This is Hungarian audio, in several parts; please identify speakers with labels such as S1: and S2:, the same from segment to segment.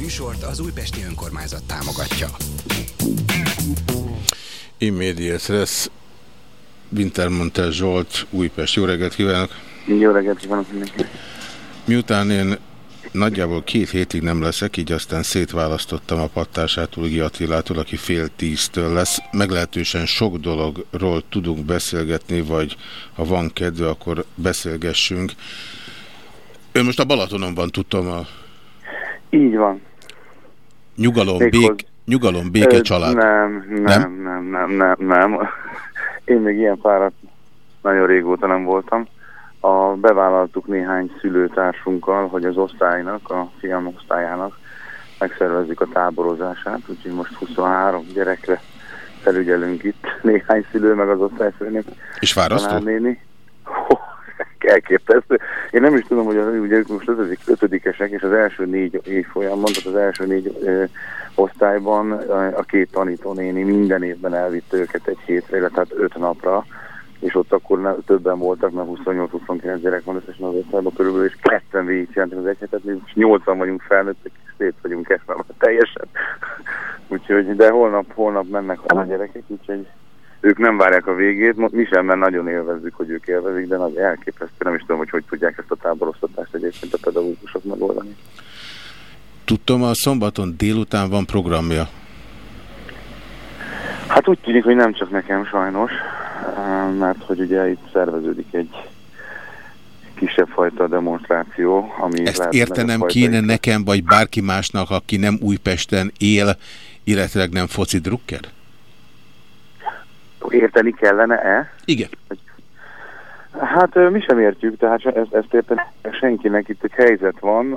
S1: műsort az Újpesti Önkormányzat támogatja.
S2: Immediate lesz Wintermantel Zsolt, Újpest. Jó reggelt kívánok!
S3: Jó reggelt kívánok mindenki!
S2: Miután én nagyjából két hétig nem leszek, így aztán szétválasztottam a pattásától, Ugi Attilától, aki fél tíztől lesz. Meglehetősen sok dologról tudunk beszélgetni, vagy ha van kedve, akkor beszélgessünk. Ön most a Balatonon van, tudtam a...
S3: Így van.
S2: Nyugalom, bék, nyugalom béke család.
S3: Nem, nem, nem, nem, nem, nem. Én még ilyen fáradt nagyon régóta nem voltam. A, bevállaltuk néhány szülőtársunkkal, hogy az osztálynak, a fiam osztályának megszervezzük a táborozását, úgyhogy most 23 gyerekre felügyelünk itt, néhány szülő, meg az osztályfőnök.
S2: És fárasztó?
S3: Elképesztő. Én nem is tudom, hogy az, ugye most ötödik, ötödikesek, és az első négy évfolyamban, tehát az első négy ö, osztályban a, a két tanítónéni minden évben elvitte őket egy hétre, tehát öt napra, és ott akkor ne, többen voltak, mert 28-29 gyerek van összesen az osztályban körülbelül, és ketten végigcsináltak az egy hetet, mi nyolcan vagyunk felnőttek, és szét vagyunk ezt teljesen. úgyhogy, de holnap, holnap mennek a gyerekek, úgyhogy ők nem várják a végét, mi sem, mert nagyon élvezzük, hogy ők élvezik, de nagy elképesztő, nem is tudom, hogy hogy tudják ezt a táborosztatást egyébként a pedagógusok megoldani.
S2: Tudtam, a szombaton délután van programja.
S3: Hát úgy tűnik, hogy nem csak nekem sajnos, mert hogy ugye itt szerveződik egy kisebb fajta demonstráció, ami...
S2: Ezt értenem kéne nekem, vagy bárki másnak, aki nem Újpesten él, illetve nem foci drukker?
S3: Érteni kellene-e?
S2: Igen.
S3: Hát mi sem értjük, tehát ezt, ezt érteni senkinek. Itt egy helyzet van,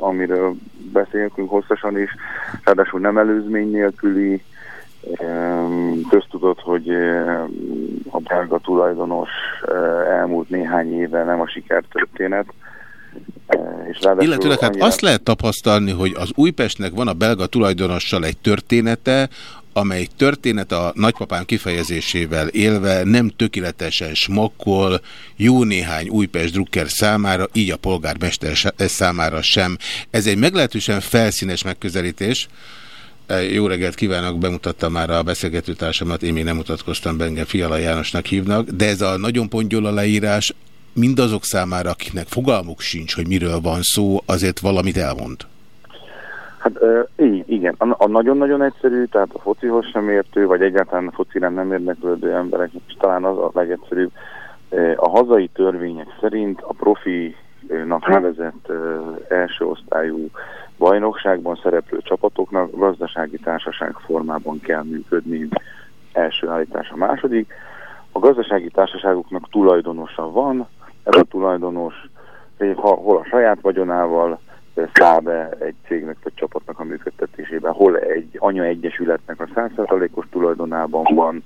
S3: amiről beszélünk hosszasan is, ráadásul nem előzmény nélküli, köztudott, hogy a belga tulajdonos elmúlt néhány éve nem a sikertörténet.
S2: És Illetőleg hát azt lehet tapasztalni, hogy az Újpestnek van a belga tulajdonossal egy története, amely történet a nagypapám kifejezésével élve nem tökéletesen smokkol jó néhány Újpest Drucker számára, így a polgármester számára sem. Ez egy meglehetősen felszínes megközelítés. E, jó reggelt kívánok, bemutattam már a beszélgetőtársamat, én még nem mutatkoztam be, engem Fiala Jánosnak hívnak, de ez a nagyon pongyol a leírás mindazok számára, akiknek fogalmuk sincs, hogy miről van szó, azért valamit elmond.
S3: Hát igen, a nagyon-nagyon egyszerű, tehát a focihoz sem értő, vagy egyáltalán a focira nem érdeklődő emberek, és talán az a legegyszerűbb. A hazai törvények szerint a profinak nevezett első osztályú bajnokságban szereplő csapatoknak gazdasági társaság formában kell működni első állítás a második. A gazdasági társaságoknak tulajdonosa van, ez a tulajdonos hol a saját vagyonával, száll be egy cégnek vagy csapatnak a működtetésében, hol egy anyaegyesületnek a 100%-os tulajdonában van,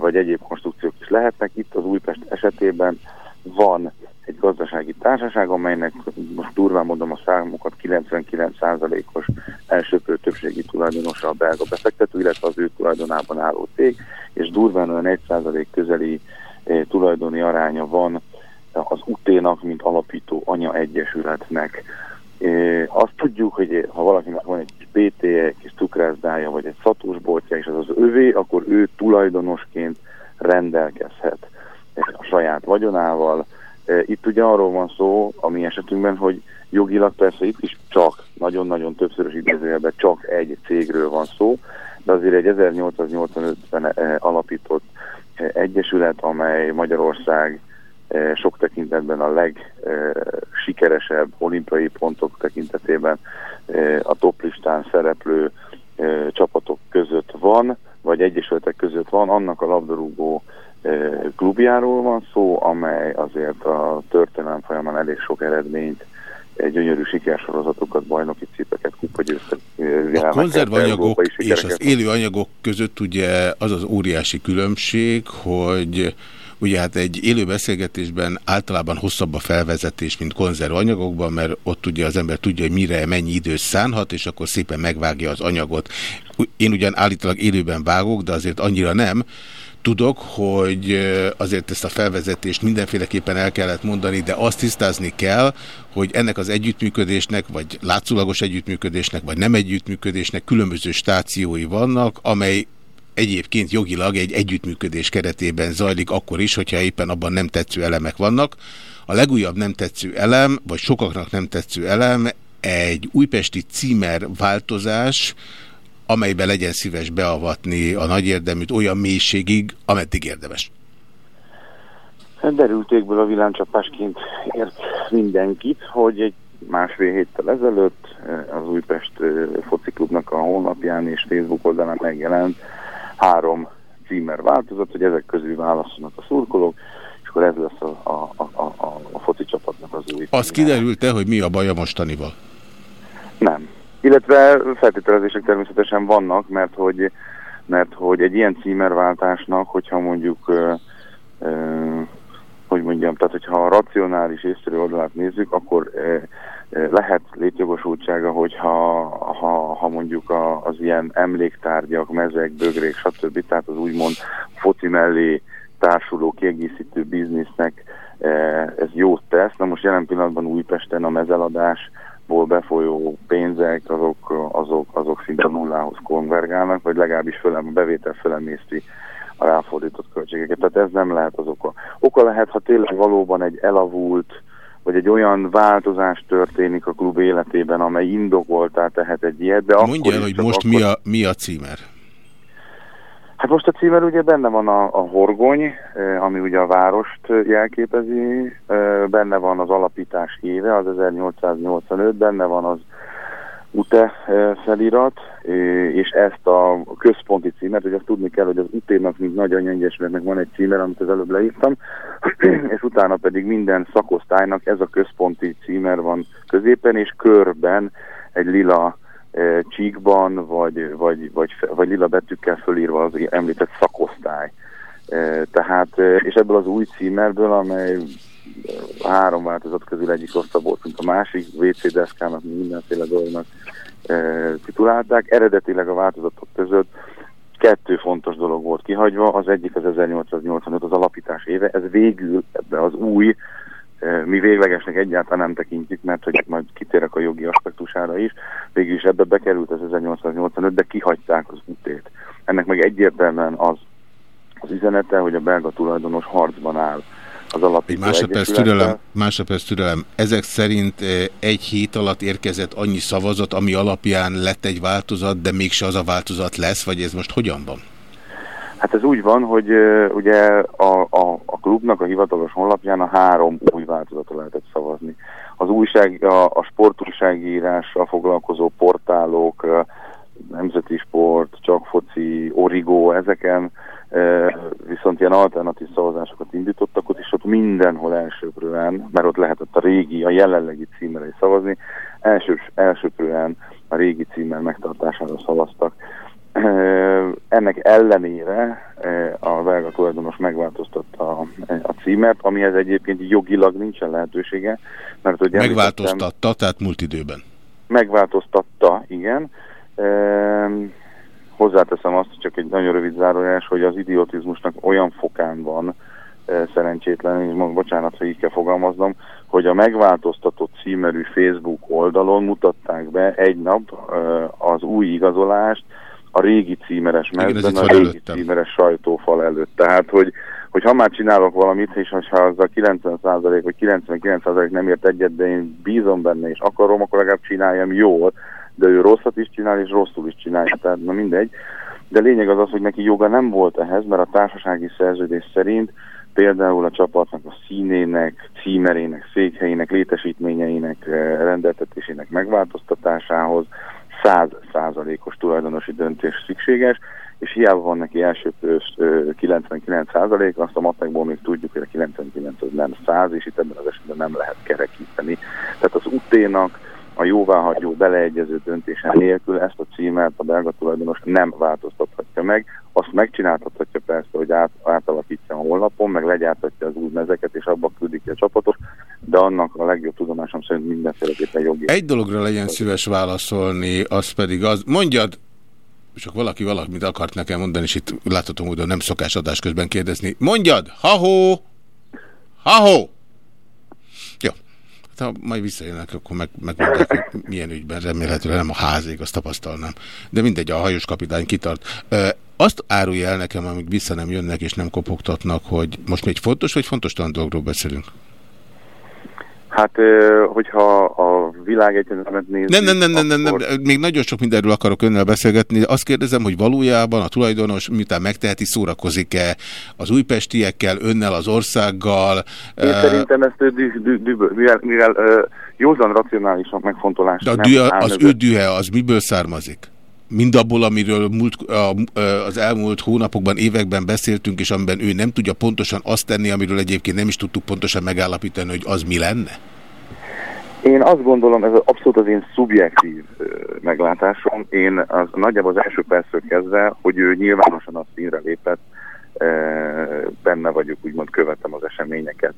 S3: vagy egyéb konstrukciók is lehetnek. Itt az Újpest esetében van egy gazdasági társaság, amelynek most durván mondom a számokat 99%-os elsőprő többségi tulajdonosa a belga befektető, illetve az ő tulajdonában álló cég, és durván olyan 1% közeli tulajdoni aránya van az UT-nak, mint alapító anya egyesületnek. Azt tudjuk, hogy ha valakinek van egy pt egy kis cukrászdája, vagy egy szatósboltja, és az az övé, akkor ő tulajdonosként rendelkezhet a saját vagyonával. Itt ugye arról van szó, a mi esetünkben, hogy jogilag persze itt is csak, nagyon-nagyon többszörös idézőjelben csak egy cégről van szó, de azért egy 1885-ben alapított egyesület, amely Magyarország E, sok tekintetben a legsikeresebb olimpiai pontok tekintetében e, a toplistán szereplő e, csapatok között van, vagy egyesületek között van, annak a labdarúgó klubjáról van szó, amely azért a történelem folyamán elég sok eredményt gyönyörű sikersorozatokat, bajnoki cípeket, kupagyőztek.
S2: A konzervanyagok és az élő anyagok között ugye az az óriási különbség, hogy Ugye hát egy élő beszélgetésben általában hosszabb a felvezetés, mint konzervanyagokban, mert ott ugye az ember tudja, hogy mire mennyi időt szánhat, és akkor szépen megvágja az anyagot. Én ugyan állítólag élőben vágok, de azért annyira nem. tudok, hogy azért ezt a felvezetést mindenféleképpen el kellett mondani, de azt tisztázni kell, hogy ennek az együttműködésnek, vagy látszólagos együttműködésnek, vagy nem együttműködésnek különböző stációi vannak, amely egyébként jogilag egy együttműködés keretében zajlik akkor is, hogyha éppen abban nem tetsző elemek vannak. A legújabb nem tetsző elem, vagy sokaknak nem tetsző elem egy újpesti címer változás, amelybe legyen szíves beavatni a nagy érdeműt olyan mélységig, ameddig érdemes.
S3: Hát derültékből a villámcsapásként ért mindenkit, hogy egy másfél héttel ezelőtt eh, az Újpest eh, fociklubnak a honlapján és Facebook oldalán megjelent három címer változat, hogy ezek közül válaszolnak a szurkolók, és akkor ez lesz a, a, a, a, a foci csapatnak az új.
S2: Az kiderült-e, hogy mi a baj a mostanival?
S3: Nem. Illetve feltételezések természetesen vannak, mert hogy, mert hogy egy ilyen címerváltásnak, hogyha mondjuk, ö, ö, hogy mondjam, tehát hogyha a racionális észszerű oldalát nézzük, akkor ö, lehet létjogosultsága, hogyha ha, ha mondjuk a, az ilyen emléktárgyak, mezek, bögrék, stb. Tehát az úgymond foci mellé társuló, kiegészítő biznisznek ez jót tesz. Na most jelen pillanatban Újpesten a mezeladás ból befolyó pénzek, azok, azok, azok szinte nullához konvergálnak, vagy legalábbis föl, a bevétel fölemészti a ráfordított költségeket. Tehát ez nem lehet az oka. Oka lehet, ha tényleg valóban egy elavult, vagy egy olyan változás történik a klub életében, amely indokoltá tehet egy ilyet, de
S2: Mondja el, hogy most akkor... mi, a, mi a címer?
S3: Hát most a címer ugye benne van a, a horgony, ami ugye a várost jelképezi, benne van az alapítás éve, az 1885, benne van az UTE felirat, és ezt a központi címet, hogy azt tudni kell, hogy az UTE-nak, mint nagy anyanyesmernek van egy címer, amit az előbb leírtam, és utána pedig minden szakosztálynak ez a központi címer van középen, és körben egy lila csíkban, vagy, vagy, vagy, vagy lila betűkkel fölírva az említett szakosztály. Tehát, és ebből az új címerből, amely három változat közül egyik rosszabb volt, mint a másik, WC deszkának, mindenféle dolognak titulálták. Eredetileg a változatok között kettő fontos dolog volt kihagyva, az egyik az 1885 az alapítás éve, ez végül ebbe az új mi véglegesnek egyáltalán nem tekintjük, mert hogy majd kitérek a jogi aspektusára is, végül is ebbe bekerült az 1885, de kihagyták az utét. Ennek meg egyértelműen az az üzenete, hogy a belga tulajdonos harcban áll az alapító
S2: másodperc türelem, másodperc türelem. Ezek szerint egy hét alatt érkezett annyi szavazat, ami alapján lett egy változat, de mégse az a változat lesz, vagy ez most hogyan van?
S3: Hát ez úgy van, hogy uh, ugye a, a, a klubnak a hivatalos honlapján a három új változatra lehetett szavazni. Az újság, a, a sportújságírással foglalkozó portálok, uh, Nemzeti Sport, Csak Foci, Origo, ezeken viszont ilyen alternatív szavazásokat indítottak, ott is ott mindenhol elsőprően, mert ott lehetett a régi, a jelenlegi címre is szavazni, első, elsőprően a régi címmel megtartására szavaztak. Ennek ellenére a belga tulajdonos megváltoztatta a címet, amihez egyébként jogilag nincsen lehetősége.
S2: Mert, hogy Megváltoztatta, tehát múlt időben.
S3: Megváltoztatta, igen. Hozzáteszem azt, csak egy nagyon rövid zárójás, hogy az idiotizmusnak olyan fokán van, szerencsétlen, és bocsánat, hogy így kell fogalmaznom, hogy a megváltoztatott címerű Facebook oldalon mutatták be egy nap az új igazolást, a régi címeres mezben, a régi előttem. címeres sajtófal előtt. Tehát, hogy, hogy ha már csinálok valamit, és ha az a 90% vagy 99% nem ért egyet, de én bízom benne, és akarom, akkor legalább csináljam jól, de ő rosszat is csinál, és rosszul is csinálja, tehát na mindegy. De lényeg az az, hogy neki joga nem volt ehhez, mert a társasági szerződés szerint például a csapatnak a színének, címerének, székhelyének, létesítményeinek eh, rendeltetésének megváltoztatásához, 100 százalékos tulajdonosi döntés szükséges, és hiába van neki első 99 százalék, azt a matekból még tudjuk, hogy a 99 az nem 100, és itt ebben az esetben nem lehet kerekíteni. Tehát az uténak a jóváhagyó beleegyező döntése nélkül ezt a címet a belga tulajdonos nem változtathatja meg. Azt megcsináltathatja persze, hogy át, átalakítja a honlapon, meg legyártatja az új mezeket, és abba küldik ki a csapatot, de annak a legjobb tudomásom szerint mindenféleképpen jogi.
S2: Egy dologra legyen szíves válaszolni, az pedig az, mondjad, csak valaki valamit akart nekem mondani, és itt láthatom módon nem szokás adás közben kérdezni. Mondjad! Ha-ho! Ha-ho! Ha majd visszajönnek, akkor meg, hogy milyen ügyben remélhetőleg nem a házig, azt tapasztalnám. De mindegy, a hajós kapitány kitart. Azt árulja el nekem, amíg vissza nem jönnek és nem kopogtatnak, hogy most még fontos vagy fontos dologról beszélünk?
S3: Hát, hogyha a világegyetemet nézzük...
S2: Nem, nem, nem, nem, nem, nem, még nagyon sok mindenről akarok önnel beszélgetni. Azt kérdezem, hogy valójában a tulajdonos, miután megteheti, szórakozik-e az újpestiekkel, önnel, az országgal?
S3: Én uh, szerintem ezt mivel, mivel uh, józan racionális megfontolás.
S2: De a dühe, az ő dühe, az miből származik? Mindabból, amiről múlt, az elmúlt hónapokban, években beszéltünk, és amiben ő nem tudja pontosan azt tenni, amiről egyébként nem is tudtuk pontosan megállapítani, hogy az mi lenne?
S3: Én azt gondolom, ez abszolút az én szubjektív meglátásom. Én az nagyjából az első percről kezdve, hogy ő nyilvánosan a színre lépett, benne vagyok, úgymond követem az eseményeket.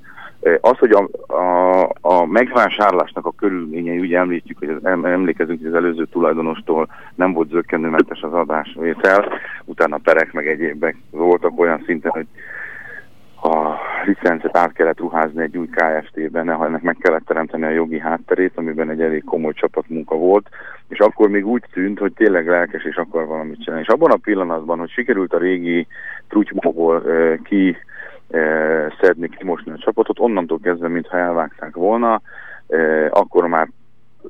S3: Az, hogy a, a, a megvásárlásnak a körülményei, ugye említjük, hogy az, emlékezünk, hogy az előző tulajdonostól nem volt zöggenőmentes az adásvétel, utána perek meg egyébek voltak olyan szinten, hogy a licencet át kellett ruházni egy új KFT-ben, ennek meg kellett teremteni a jogi hátterét, amiben egy elég komoly csapatmunka volt, és akkor még úgy tűnt, hogy tényleg lelkes és akar valamit csinálni. És abban a pillanatban, hogy sikerült a régi trutymóból e, ki szedni, kimosni a csapatot, onnantól kezdve, mintha elvágták volna, akkor már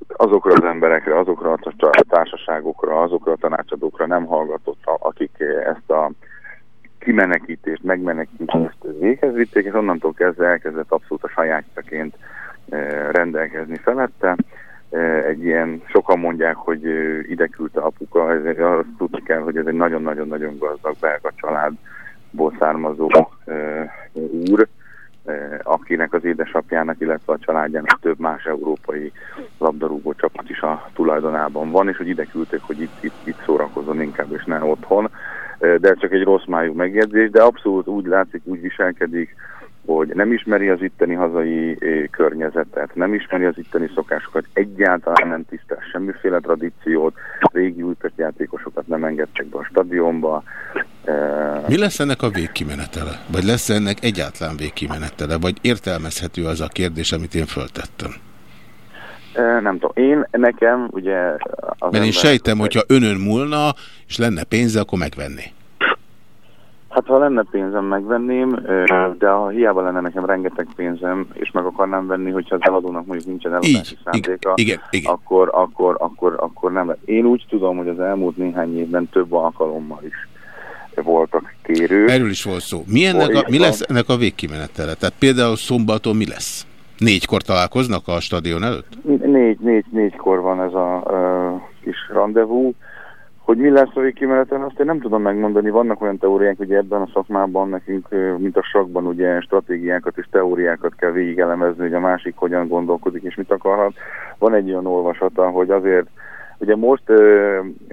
S3: azokra az emberekre, azokra a társaságokra, azokra a tanácsadókra nem hallgatott, akik ezt a kimenekítést, megmenekítést véghez vitték, és onnantól kezdve elkezdett abszolút a sajátjaként rendelkezni felette. Egy ilyen, sokan mondják, hogy ide küldte apuka, azt tudni kell, hogy ez egy nagyon-nagyon-nagyon gazdag belga családból származó úr, akinek az édesapjának, illetve a családjának több más európai labdarúgó csapat is a tulajdonában van, és hogy ide küldték, hogy itt, itt, itt szórakozzon inkább, és ne otthon. De csak egy rossz májú megjegyzés, de abszolút úgy látszik, úgy viselkedik, hogy nem ismeri az itteni hazai környezetet, nem ismeri az itteni szokásokat, egyáltalán nem tisztel semmiféle tradíciót, régi újpest játékosokat nem engedtek be a stadionba.
S2: Mi lesz ennek a végkimenetele? Vagy lesz ennek egyáltalán végkimenetele? Vagy értelmezhető az a kérdés, amit én föltettem?
S3: Nem tudom. Én nekem ugye...
S2: Az Mert én sejtem, hogyha önön múlna, és lenne pénze, akkor megvenné.
S3: Hát ha lenne pénzem, megvenném, de ha hiába lenne nekem rengeteg pénzem, és meg akarnám venni, hogyha az eladónak mondjuk nincsen eladási szándéka,
S2: igen, igen.
S3: Akkor, akkor, akkor, akkor nem. Én úgy tudom, hogy az elmúlt néhány évben több alkalommal is voltak kérők.
S2: Erről is volt szó. Mi, ennek a, mi lesz ennek a végkimenetele? Tehát például szombaton mi lesz? Négykor találkoznak a stadion előtt?
S3: Négy, négy, négykor van ez a uh, kis rendezvú. Hogy mi lesz a végkimeneten, azt én nem tudom megmondani. Vannak olyan teóriák, hogy ebben a szakmában nekünk, mint a sakban, ugye stratégiákat és teóriákat kell végigelemezni, hogy a másik hogyan gondolkodik és mit akarhat. Van egy olyan olvasata, hogy azért Ugye most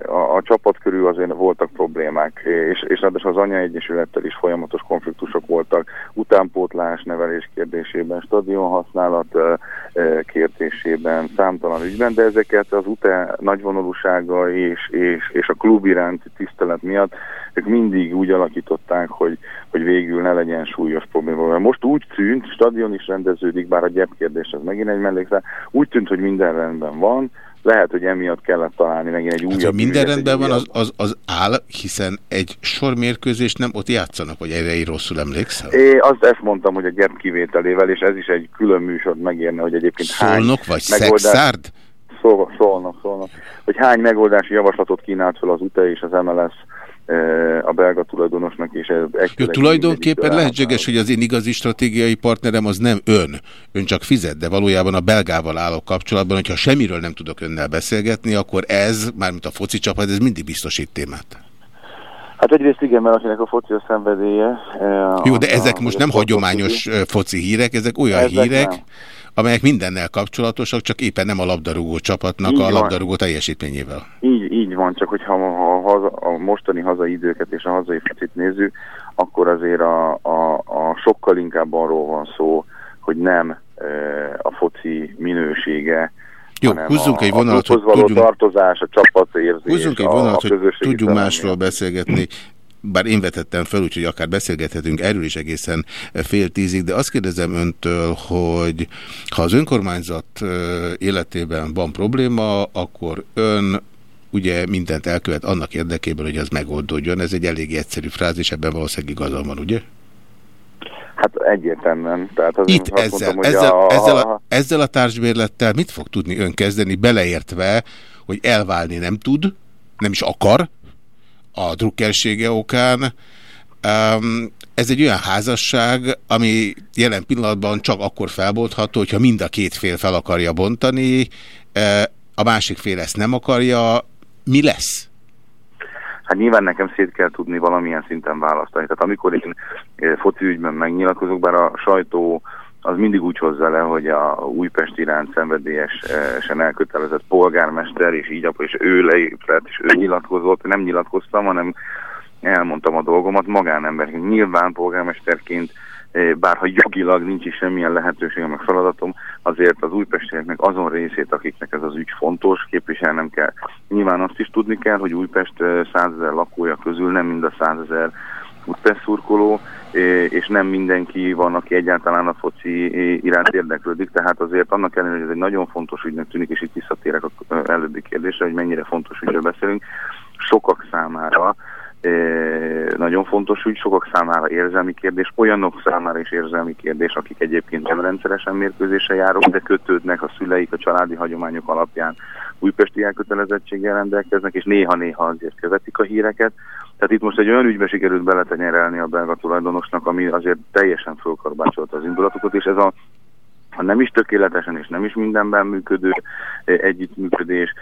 S3: a, a csapat körül azért voltak problémák, és, és ráadásul az Anya Egyesülettel is folyamatos konfliktusok voltak, utánpótlás nevelés kérdésében, stadion használat kérdésében, számtalan ügyben, de ezeket az UTE nagyvonalúsága és, és, és a klub iránti tisztelet miatt ők mindig úgy alakították, hogy, hogy végül ne legyen súlyos probléma. Most úgy tűnt, stadion is rendeződik, bár a gyep kérdés az megint egy mellékszál, úgy tűnt, hogy minden rendben van, lehet, hogy emiatt kellett találni megint egy újabb... Hát,
S2: minden rendben van, az, az, az áll, hiszen egy sor mérkőzést nem ott játszanak, vagy erre én rosszul emlékszem?
S3: É, azt ezt mondtam, hogy a gyerek kivételével, és ez is egy külön műsor megérne, hogy egyébként
S2: Szolnok hány vagy megoldás... szexárd?
S3: Szólnak, szólnak, szólnak. Hogy hány megoldási javaslatot kínált fel az UTE és az MLS a belga tulajdonosnak és
S2: egy Jó, tulajdonképpen lehetséges, hogy az én igazi stratégiai partnerem az nem ön. Ön csak fizet, de valójában a belgával állok kapcsolatban, hogyha semmiről nem tudok önnel beszélgetni, akkor ez, mármint a foci csapat, ez mindig biztosít témát.
S3: Hát egyrészt igen, mert akinek a foci a szenvedélye.
S2: Jó, de ezek a, most nem hagyományos foci hírek, ezek olyan ezek hírek, nem amelyek mindennel kapcsolatosak, csak éppen nem a labdarúgó csapatnak így a labdarúgó van. teljesítményével.
S3: Így, így van, csak hogyha a, haza, a mostani hazai időket és a hazai focit nézzük, akkor azért a, a, a sokkal inkább arról van szó, hogy nem e, a foci minősége
S2: Jó, húzzunk egy vonalat,
S3: hogy tudjunk... tartozás, a csapatérzés,
S2: Húzzunk egy vonalat, hogy tudjunk másról beszélgetni bár én vetettem fel, úgyhogy akár beszélgethetünk erről is egészen fél tízig, de azt kérdezem öntől, hogy ha az önkormányzat életében van probléma, akkor ön ugye mindent elkövet annak érdekében, hogy az megoldódjon. Ez egy elég egyszerű frázis, ebben valószínűleg igazam van, ugye?
S3: Hát egyértelműen. Tehát az
S2: Itt ezzel, mondtam, ezzel, a... ezzel, a, ezzel a társbérlettel mit fog tudni ön kezdeni, beleértve, hogy elválni nem tud, nem is akar, a drukkersége okán. Ez egy olyan házasság, ami jelen pillanatban csak akkor felbontható, hogyha mind a két fél fel akarja bontani, a másik fél ezt nem akarja. Mi lesz?
S3: Hát nyilván nekem szét kell tudni valamilyen szinten választani. Tehát amikor én foci ügyben megnyilatkozok, bár a sajtó az mindig úgy hozza le, hogy a Újpest iránt szenvedélyesen elkötelezett polgármester, és így és ő leépült, és ő nyilatkozott, nem nyilatkoztam, hanem elmondtam a dolgomat magánemberként. Nyilván polgármesterként, eh, bárha jogilag nincs is semmilyen lehetőségem, meg feladatom, azért az újpestieknek azon részét, akiknek ez az ügy fontos, képviselnem kell. Nyilván azt is tudni kell, hogy Újpest eh, százezer lakója közül nem mind a százezer Újpest szurkoló, és nem mindenki van, aki egyáltalán a foci iránt érdeklődik, tehát azért annak ellenére, hogy ez egy nagyon fontos ügynek tűnik, és itt visszatérek az előbbi kérdésre, hogy mennyire fontos ügyről beszélünk, sokak számára nagyon fontos ügy, sokak számára érzelmi kérdés, olyanok számára is érzelmi kérdés, akik egyébként nem rendszeresen mérkőzése járók, de kötődnek a szüleik a családi hagyományok alapján újpesti elkötelezettséggel rendelkeznek, és néha-néha azért követik a híreket. Tehát itt most egy olyan ügybe sikerült beletenyerelni a belga tulajdonosnak, ami azért teljesen fölkarbácsolta az indulatukat, és ez a ha nem is tökéletesen és nem is mindenben működő együttműködés,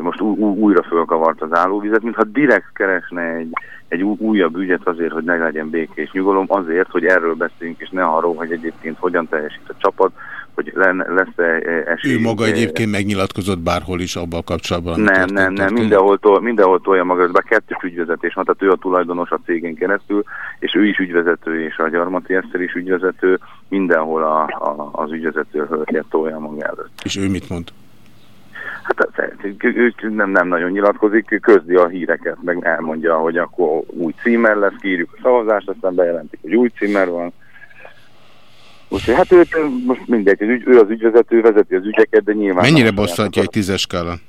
S3: most újra fölkavart az állóvizet, mintha direkt keresne egy, egy újabb ügyet azért, hogy ne legyen békés nyugalom, azért, hogy erről beszéljünk, és ne arról, hogy egyébként hogyan teljesít a csapat, hogy lesz-e e, esély.
S2: Ő maga egyébként megnyilatkozott bárhol is abban kapcsolatban?
S3: Nem, nem, nem, mindenhol, tol, mindenhol tolja maga, bár kettős ügyvezetés van, tehát ő a tulajdonos a cégén keresztül, és ő is ügyvezető, és a Gyarmati Eszter is ügyvezető, mindenhol a, a, az ügyvezető hölgyet tolja maga előtt.
S2: És ő mit mond?
S3: Hát ő nem, nem nagyon nyilatkozik, közdi a híreket, meg elmondja, hogy akkor új címer lesz, kírjuk a szavazást, aztán bejelentik, hogy új címer van, Úgyhogy hát ő most mindegy, az ügy, ő az ügyvezető, vezeti az ügyeket, de nyilván...
S2: Mennyire bosszantja egy tízes skálán?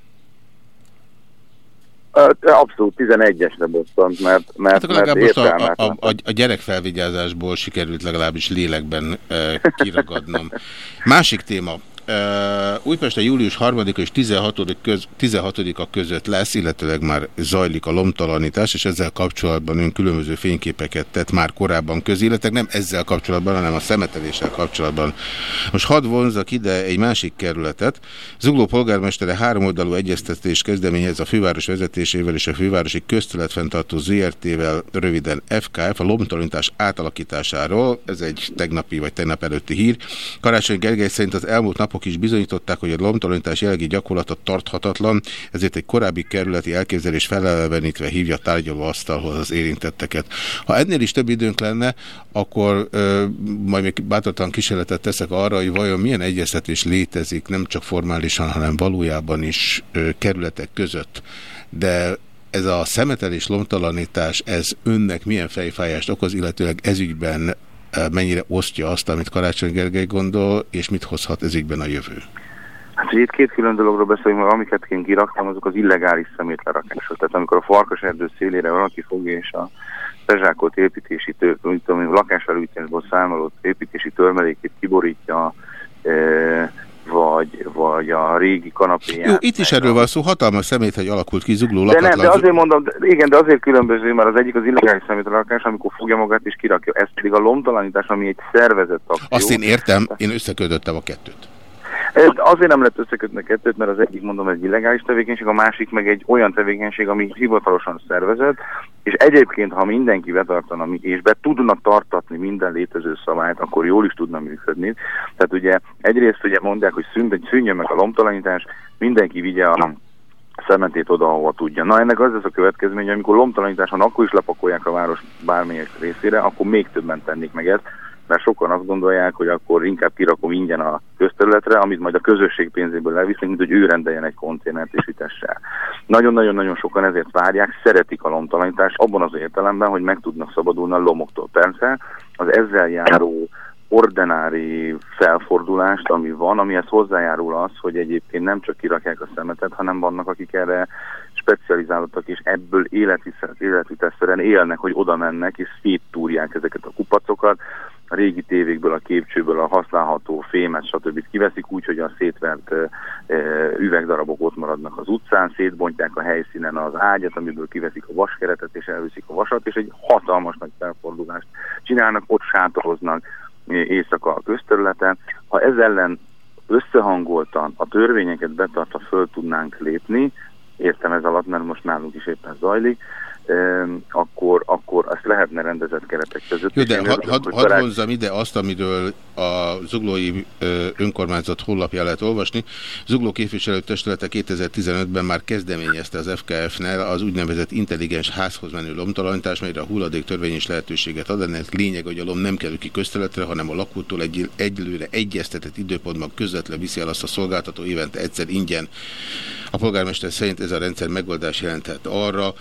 S3: Abszolút 11-esre bosszant, mert, mert, hát mert most
S2: a, a, a, a gyerekfelvigyázásból sikerült legalábbis lélekben e, kiragadnom. Másik téma. Uh, Újpesten július 3 és 16 köz, 16-a között lesz, illetőleg már zajlik a lomtalanítás, és ezzel kapcsolatban ön különböző fényképeket tett már korábban közéletek, nem ezzel kapcsolatban, hanem a szemeteléssel kapcsolatban. Most hadd vonzak ide egy másik kerületet. Zugló polgármestere háromoldalú egyeztetés kezdeményez a főváros vezetésével és a fővárosi köztületfenntartó ZRT-vel, röviden FKF, a lomtalanítás átalakításáról. Ez egy tegnapi vagy tegnap előtti hír. Karácsony Gergely szerint az elmúlt nap napok is bizonyították, hogy a lomtalanítás jelenlegi gyakorlata tarthatatlan, ezért egy korábbi kerületi elképzelés felelevenítve hívja tárgyalóasztalhoz az érintetteket. Ha ennél is több időnk lenne, akkor ö, majd még bátortan kísérletet teszek arra, hogy vajon milyen egyeztetés létezik, nem csak formálisan, hanem valójában is ö, kerületek között. De ez a szemetelés, lomtalanítás, ez önnek milyen fejfájást okoz, illetőleg ezügyben mennyire osztja azt, amit Karácsony Gergely gondol, és mit hozhat ezikben a jövő?
S3: Hát itt két külön dologról beszélünk, mert amiket én kiraktam, azok az illegális szemétlerakások. Tehát amikor a farkas erdő szélére valaki fogja, és a bezsákolt építési, tör, tudom, lakásfelújításból számolott építési törmelékét kiborítja, e vagy, vagy a régi kanapéját.
S2: Jó, itt is erről van szó, hatalmas hogy alakult ki zugló lakatlan.
S3: De nem, de azért mondom, de, igen, de azért különböző, mert az egyik az illegális szemétrakás, amikor fogja magát és kirakja. Ez pedig a lomtalanítás, ami egy szervezett akció.
S2: Azt én értem, én összeködöttem a kettőt.
S3: Azért nem lehet összekötni a kettőt, mert az egyik mondom egy illegális tevékenység, a másik meg egy olyan tevékenység, ami hivatalosan szervezett, és egyébként, ha mindenki betartana, és be tudna tartatni minden létező szabályt, akkor jól is tudna működni. Tehát ugye egyrészt ugye mondják, hogy szűnjön meg a lomtalanítás, mindenki vigye a szemetét oda, ahova tudja. Na ennek az lesz a következménye, amikor lomtalanításon akkor is lepakolják a város bármelyik részére, akkor még többen tennék meg ezt, mert sokan azt gondolják, hogy akkor inkább kirakom ingyen a közterületre, amit majd a közösség pénzéből levisznek, mint hogy ő rendeljen egy konténert és vitesse Nagyon-nagyon-nagyon sokan ezért várják, szeretik a lomtalanítást abban az értelemben, hogy meg tudnak szabadulni a lomoktól. Persze az ezzel járó ordinári felfordulást, ami van, amihez hozzájárul az, hogy egyébként nem csak kirakják a szemetet, hanem vannak, akik erre specializálódtak, és ebből életviteszteren élnek, hogy oda mennek, és széttúrják ezeket a kupacokat, a régi tévékből, a képcsőből a használható fémet, stb. kiveszik úgy, hogy a szétvert üvegdarabok ott maradnak az utcán, szétbontják a helyszínen az ágyat, amiből kiveszik a vaskeretet, és elviszik a vasat, és egy hatalmas nagy felfordulást csinálnak, ott sátoroznak, éjszaka a közterületen. Ha ez ellen összehangoltan a törvényeket betartva föl tudnánk lépni, értem ez alatt, mert most nálunk is éppen zajlik, akkor, akkor azt lehetne rendezett keretek között.
S2: Jó, de hadd had, had barát... ide azt, amiről a Zuglói önkormányzat honlapján lehet olvasni. Zugló képviselőtestülete 2015-ben már kezdeményezte az FKF-nel az úgynevezett intelligens házhoz menő lomtalanítás, melyre a hulladék törvény is lehetőséget ad. Ennek lényeg, hogy a lom nem kerül ki közterületre, hanem a lakótól egy, egyelőre egyeztetett időpontban közvetlen viszi el azt a szolgáltató évente egyszer ingyen. A polgármester szerint ez a rendszer megoldás jelenthet arra,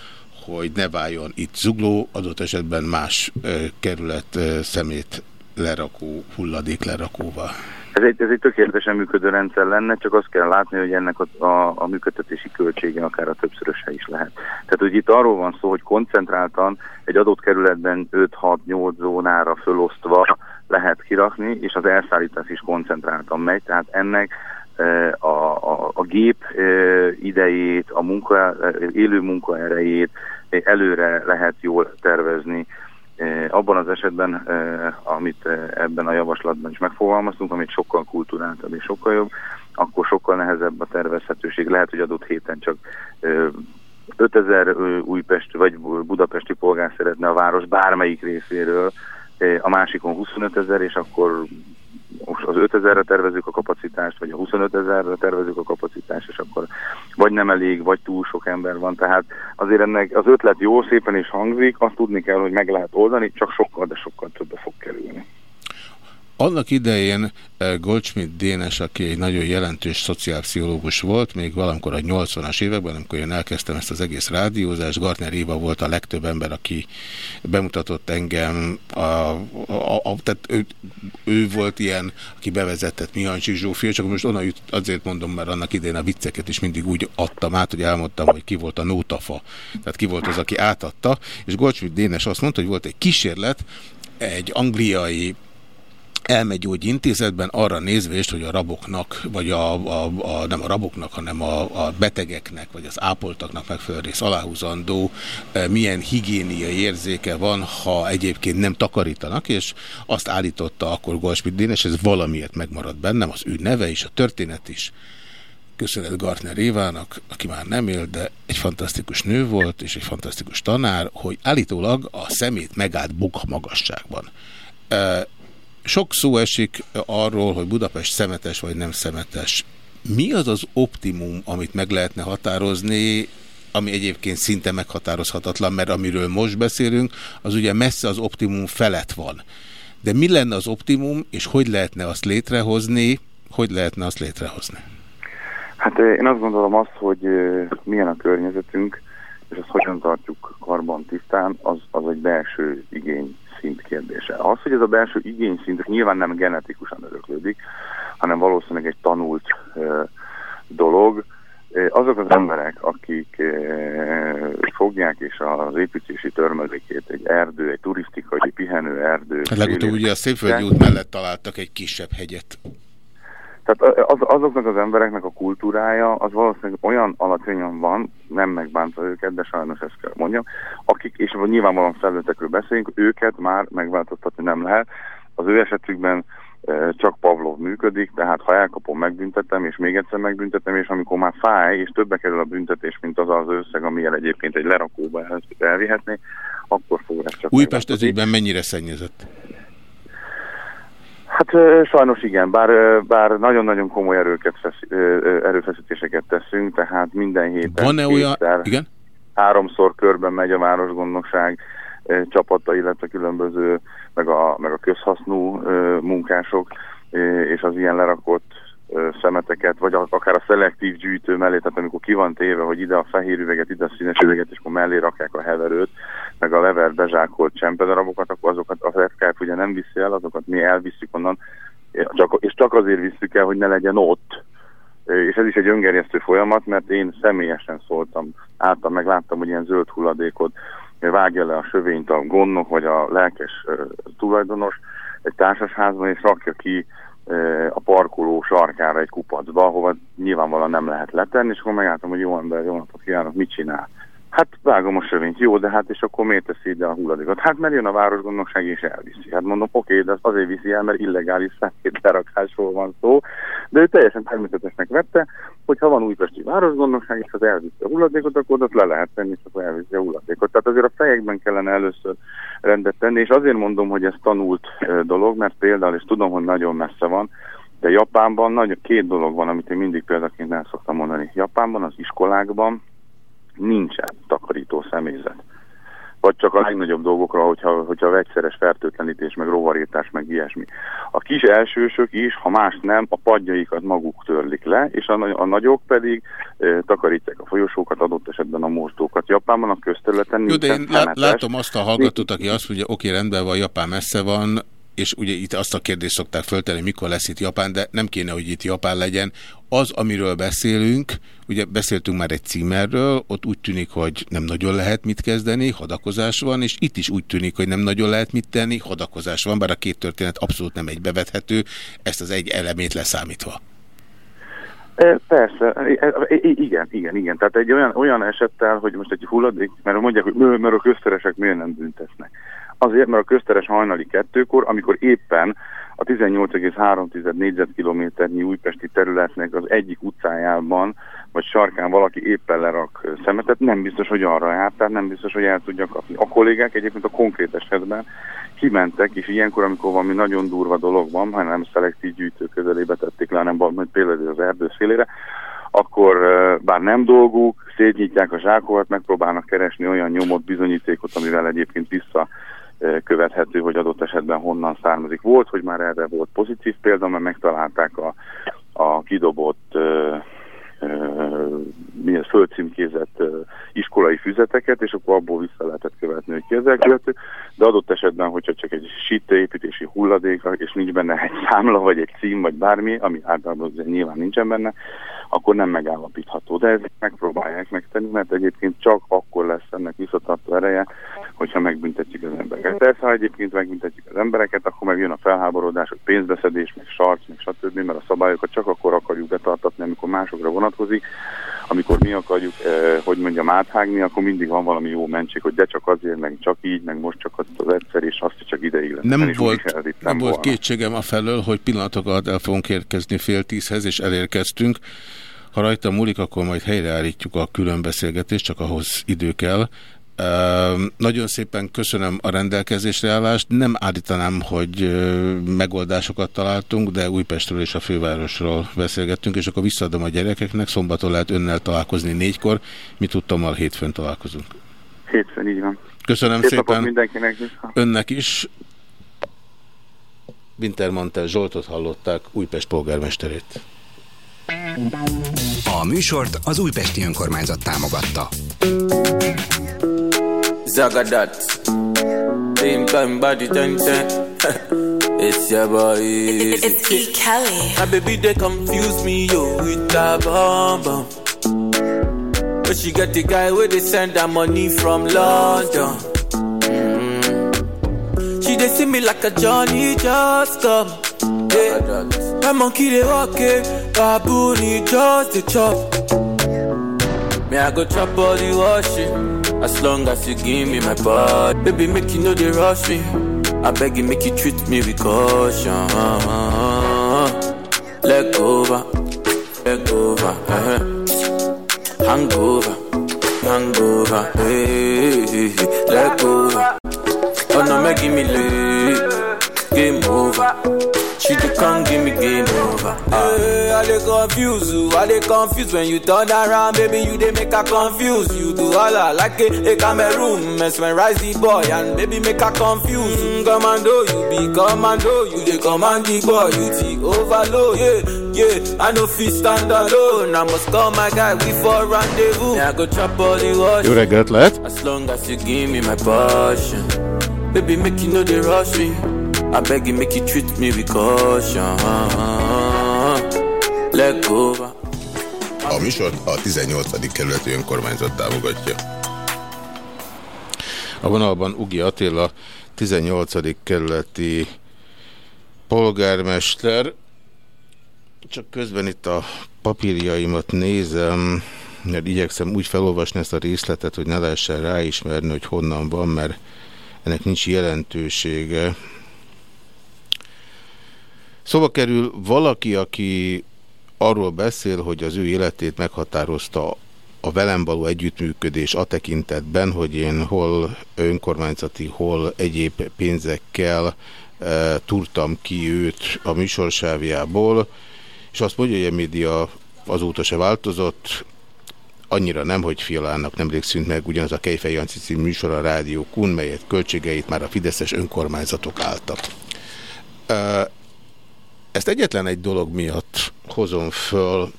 S2: hogy ne váljon itt zugló, adott esetben más kerület szemét lerakó, hulladék lerakóval.
S3: Ez egy, ez egy tökéletesen működő rendszer lenne, csak azt kell látni, hogy ennek a, a, a működtetési költsége akár a többszöröse is lehet. Tehát, hogy itt arról van szó, hogy koncentráltan egy adott kerületben 5-6-8 zónára fölosztva lehet kirakni, és az elszállítás is koncentráltan megy, tehát ennek a, a, a gép idejét, a munka, élő munkaerejét előre lehet jól tervezni. Abban az esetben, amit ebben a javaslatban is megfogalmaztunk, amit sokkal kulturáltabb és sokkal jobb, akkor sokkal nehezebb a tervezhetőség. Lehet, hogy adott héten csak 5000 újpest vagy budapesti polgár szeretne a város bármelyik részéről, a másikon 25 ezer, és akkor most az 5000-re tervezünk a kapacitást, vagy a 25 ezerre tervezünk a kapacitást, és akkor vagy nem elég, vagy túl sok ember van. Tehát azért ennek az ötlet jó szépen is hangzik, azt tudni kell, hogy meg lehet oldani, csak sokkal, de sokkal többe fog kerülni.
S2: Annak idején eh, Goldschmidt Dénes, aki egy nagyon jelentős szociálpszichológus volt, még valamikor a 80-as években, amikor én elkezdtem ezt az egész rádiózást, Gartner Éva volt a legtöbb ember, aki bemutatott engem, a, a, a, tehát ő, ő volt ilyen, aki bevezetett Mihancsi Zsófia, csak most onnan jut, azért mondom, mert annak idején a vicceket is mindig úgy adtam át, hogy elmondtam, hogy ki volt a nótafa, tehát ki volt az, aki átadta, és Goldschmidt Dénes azt mondta, hogy volt egy kísérlet, egy angliai elmegyógyintézetben arra nézvést, hogy a raboknak, vagy a, a, a nem a raboknak, hanem a, a betegeknek, vagy az ápoltaknak megfelelő rész aláhúzandó, e, milyen higiéniai érzéke van, ha egyébként nem takarítanak, és azt állította akkor Goldschmidt és ez valamiért megmaradt bennem, az ő neve is, a történet is. Köszönet Gartner Évának, aki már nem él, de egy fantasztikus nő volt, és egy fantasztikus tanár, hogy állítólag a szemét megállt bukha magasságban e, sok szó esik arról, hogy Budapest szemetes vagy nem szemetes. Mi az az optimum, amit meg lehetne határozni, ami egyébként szinte meghatározhatatlan, mert amiről most beszélünk, az ugye messze az optimum felett van. De mi lenne az optimum, és hogy lehetne azt létrehozni, hogy lehetne azt létrehozni?
S3: Hát eh, én azt gondolom azt, hogy eh, milyen a környezetünk, és azt hogyan tartjuk karban tisztán, az, az egy belső igény szint kérdése. Az, hogy ez a belső igényszint nyilván nem genetikusan öröklődik, hanem valószínűleg egy tanult dolog. Azok az emberek, akik fogják és az építési törmelékét egy erdő, egy turisztikai pihenő erdő.
S2: Hát legutóbb ugye a Szépföldi út mellett találtak egy kisebb hegyet.
S3: Tehát az, azoknak az embereknek a kultúrája az valószínűleg olyan alacsonyan van, nem megbántva őket, de sajnos ezt kell mondjam, akik, és nyilvánvalóan felnőttekről beszélünk, őket már megváltoztatni nem lehet. Az ő esetükben e, csak Pavlov működik, tehát ha elkapom, megbüntetem, és még egyszer megbüntetem, és amikor már fáj, és többe kerül a büntetés, mint az az összeg, amilyen egyébként egy lerakóba elvihetné, akkor fog ez csak
S2: Újpest ez mennyire szennyezett?
S3: Hát sajnos igen, bár bár nagyon-nagyon komoly erőket fesz, erőfeszítéseket teszünk, tehát minden héten
S2: Van-e olyan... Igen?
S3: háromszor körben megy a városgondnokság csapata, illetve különböző meg a, meg a közhasznú munkások, és az ilyen lerakott szemeteket, vagy akár a szelektív gyűjtő mellé, tehát amikor ki van téve, hogy ide a fehér üveget, ide a színes üveget, és akkor mellé rakják a heverőt, meg a lever bezsákolt csempedarabokat, akkor azokat a FKF ugye nem viszi el, azokat mi elviszük onnan, csak, és csak azért visszük el, hogy ne legyen ott. És ez is egy öngerjesztő folyamat, mert én személyesen szóltam, álltam, meg láttam, hogy ilyen zöld hulladékot vágja le a sövényt a gondnok, vagy a lelkes tulajdonos egy társasházban, és rakja ki a parkoló sarkára egy kupacba, ahova nyilvánvalóan nem lehet letenni, és akkor megálltam, hogy jó ember, jó napot kívánok, mit csinál? Hát vágom a sövényt, jó, de hát és akkor miért teszi ide a hulladékot? Hát mert jön a városgondnokság és elviszi. Hát mondom, oké, de azt azért viszi el, mert illegális lerakásról van szó. De ő teljesen természetesnek vette, hogy ha van újpesti városgondnokság, és az elviszi a hulladékot, akkor ott le lehet tenni, és akkor elviszi a hulladékot. Tehát azért a fejekben kellene először rendet tenni, és azért mondom, hogy ez tanult dolog, mert például, és tudom, hogy nagyon messze van, de Japánban nagyon, két dolog van, amit én mindig példaként el szoktam mondani. Japánban, az iskolákban, nincsen takarító személyzet. Vagy csak a legnagyobb dolgokra, hogyha, hogyha vegyszeres fertőtlenítés, meg rovarítás, meg ilyesmi. A kis elsősök is, ha más nem, a padjaikat maguk törlik le, és a, a nagyok pedig e, takarítják a folyosókat, adott esetben a mosdókat. Japánban a közterületen
S2: Jó, de én látom azt a hallgatót, aki azt mondja, oké, rendben van, Japán messze van, és ugye itt azt a kérdést szokták föltenni, mikor lesz itt Japán, de nem kéne, hogy itt Japán legyen. Az, amiről beszélünk, ugye beszéltünk már egy címerről, ott úgy tűnik, hogy nem nagyon lehet mit kezdeni, hadakozás van, és itt is úgy tűnik, hogy nem nagyon lehet mit tenni, hadakozás van, bár a két történet abszolút nem egybevethető, ezt az egy elemét leszámítva.
S3: Persze, igen, igen, igen. Tehát egy olyan, olyan esettel, hogy most egy hulladék, mert mondják, hogy a közteresek miért nem büntetnek. Azért, mert a közteres hajnali kettőkor, amikor éppen a 18,3 négyzetkilométernyi újpesti területnek az egyik utcájában, vagy sarkán valaki éppen lerak szemetet, nem biztos, hogy arra járt, tehát nem biztos, hogy el tudja kapni. A kollégák egyébként a konkrét esetben kimentek, és ilyenkor, amikor valami nagyon durva dolog van, ha nem szelektív gyűjtő közelébe tették le, hanem majd például az erdő szélére, akkor bár nem dolguk, szétnyitják a zsákokat, megpróbálnak keresni olyan nyomot, bizonyítékot, amivel egyébként vissza követhető, hogy adott esetben honnan származik. Volt, hogy már erre volt pozitív példa, mert megtalálták a, a kidobott milyen földcímkézett iskolai füzeteket, és akkor abból vissza lehetett követni, hogy ki az elkövető, de adott esetben, hogyha csak egy sítépítési hulladék, és nincs benne egy számla, vagy egy cím, vagy bármi, ami általában nyilván nincsen benne, akkor nem megállapítható. De ezt megpróbálják megtenni, mert egyébként csak akkor lesz ennek visszatartó ereje, hogyha megbüntetjük az embereket. Persze, ha egyébként megbüntetjük az embereket, akkor meg jön a felháborodás, hogy pénzbeszedés, meg sarc, meg stb., mert a szabályokat csak akkor akarjuk betartatni, amikor másokra vonatkozik. Amikor mi akarjuk, eh, hogy mondjam, áthágni, akkor mindig van valami jó mentség, hogy de csak azért, meg csak így, meg most csak az, az egyszer, és azt csak ideig lesz.
S2: Nem, volt, nem, nem volt kétségem a felől, hogy pillanatokat el fogunk érkezni fél tízhez, és elérkeztünk. Ha rajta múlik, akkor majd helyreállítjuk a különbeszélgetést, csak ahhoz idő kell. Nagyon szépen köszönöm a rendelkezésre állást. Nem állítanám, hogy megoldásokat találtunk, de Újpestről és a fővárosról beszélgettünk, és akkor visszaadom a gyerekeknek. Szombaton lehet önnel találkozni négykor. Mi tudtam, a hétfőn találkozunk.
S3: Hétfőn, így van.
S2: Köszönöm Szép szépen. mindenkinek is. Önnek is. Wintermantel Zsoltot hallották, Újpest polgármesterét.
S1: A műsort az Újpesti Önkormányzat támogatta.
S4: Zagadat. Same time body ten ten. It's your boy.
S5: It's E. Kelly.
S4: My baby they confuse me yo with that bomb bomb. But she got the guy where they send her money from London. Mm. She they see me like a Johnny just come. Yeah. My monkey they walk it. Baboon he just the chop. Me I go chop body washing as long as you give me my body, baby, make you know they rush me. I beg you, make you treat me with caution. Let go over, let go over, uh-huh. hangover, hangover, hey, let go over. Oh no, make me late. Game over. She just can't give me game over. Hey, I dey confuse you, I dey confuse when you turn around, baby. You dey make her confuse. You do all I like a, a Cameroon, mesmerize the boy and baby make her confuse. Mm, commando, you be commando, you dey command the boy, you the overload. Yeah. Yeah, I know fi stand alone. I must call my guy, we for rendezvous. Yeah, I go chop all the wash.
S2: Jó reggelt lehet.
S4: As long as you give me my passion. Baby, make you know they rush me. I beg you, make you treat me with caution. Let go.
S2: A műsort a 18. kerületi önkormányzat támogatja. A vonalban Ugi Attila, 18. kerületi polgármester. Csak közben itt a papírjaimat nézem, mert igyekszem úgy felolvasni ezt a részletet, hogy ne lehessen ráismerni, hogy honnan van, mert ennek nincs jelentősége. Szóval kerül valaki, aki arról beszél, hogy az ő életét meghatározta a velem való együttműködés a tekintetben, hogy én hol önkormányzati, hol egyéb pénzekkel e, turtam ki őt a műsorsávjából, és azt mondja, hogy a média azóta se változott, annyira nem, hogy Fialának nemrég szűnt meg ugyanaz a Kejfej Janci című műsor a Rádió Kun, melyet költségeit már a fideszes önkormányzatok álltak. Ezt egyetlen egy dolog miatt hozom föl,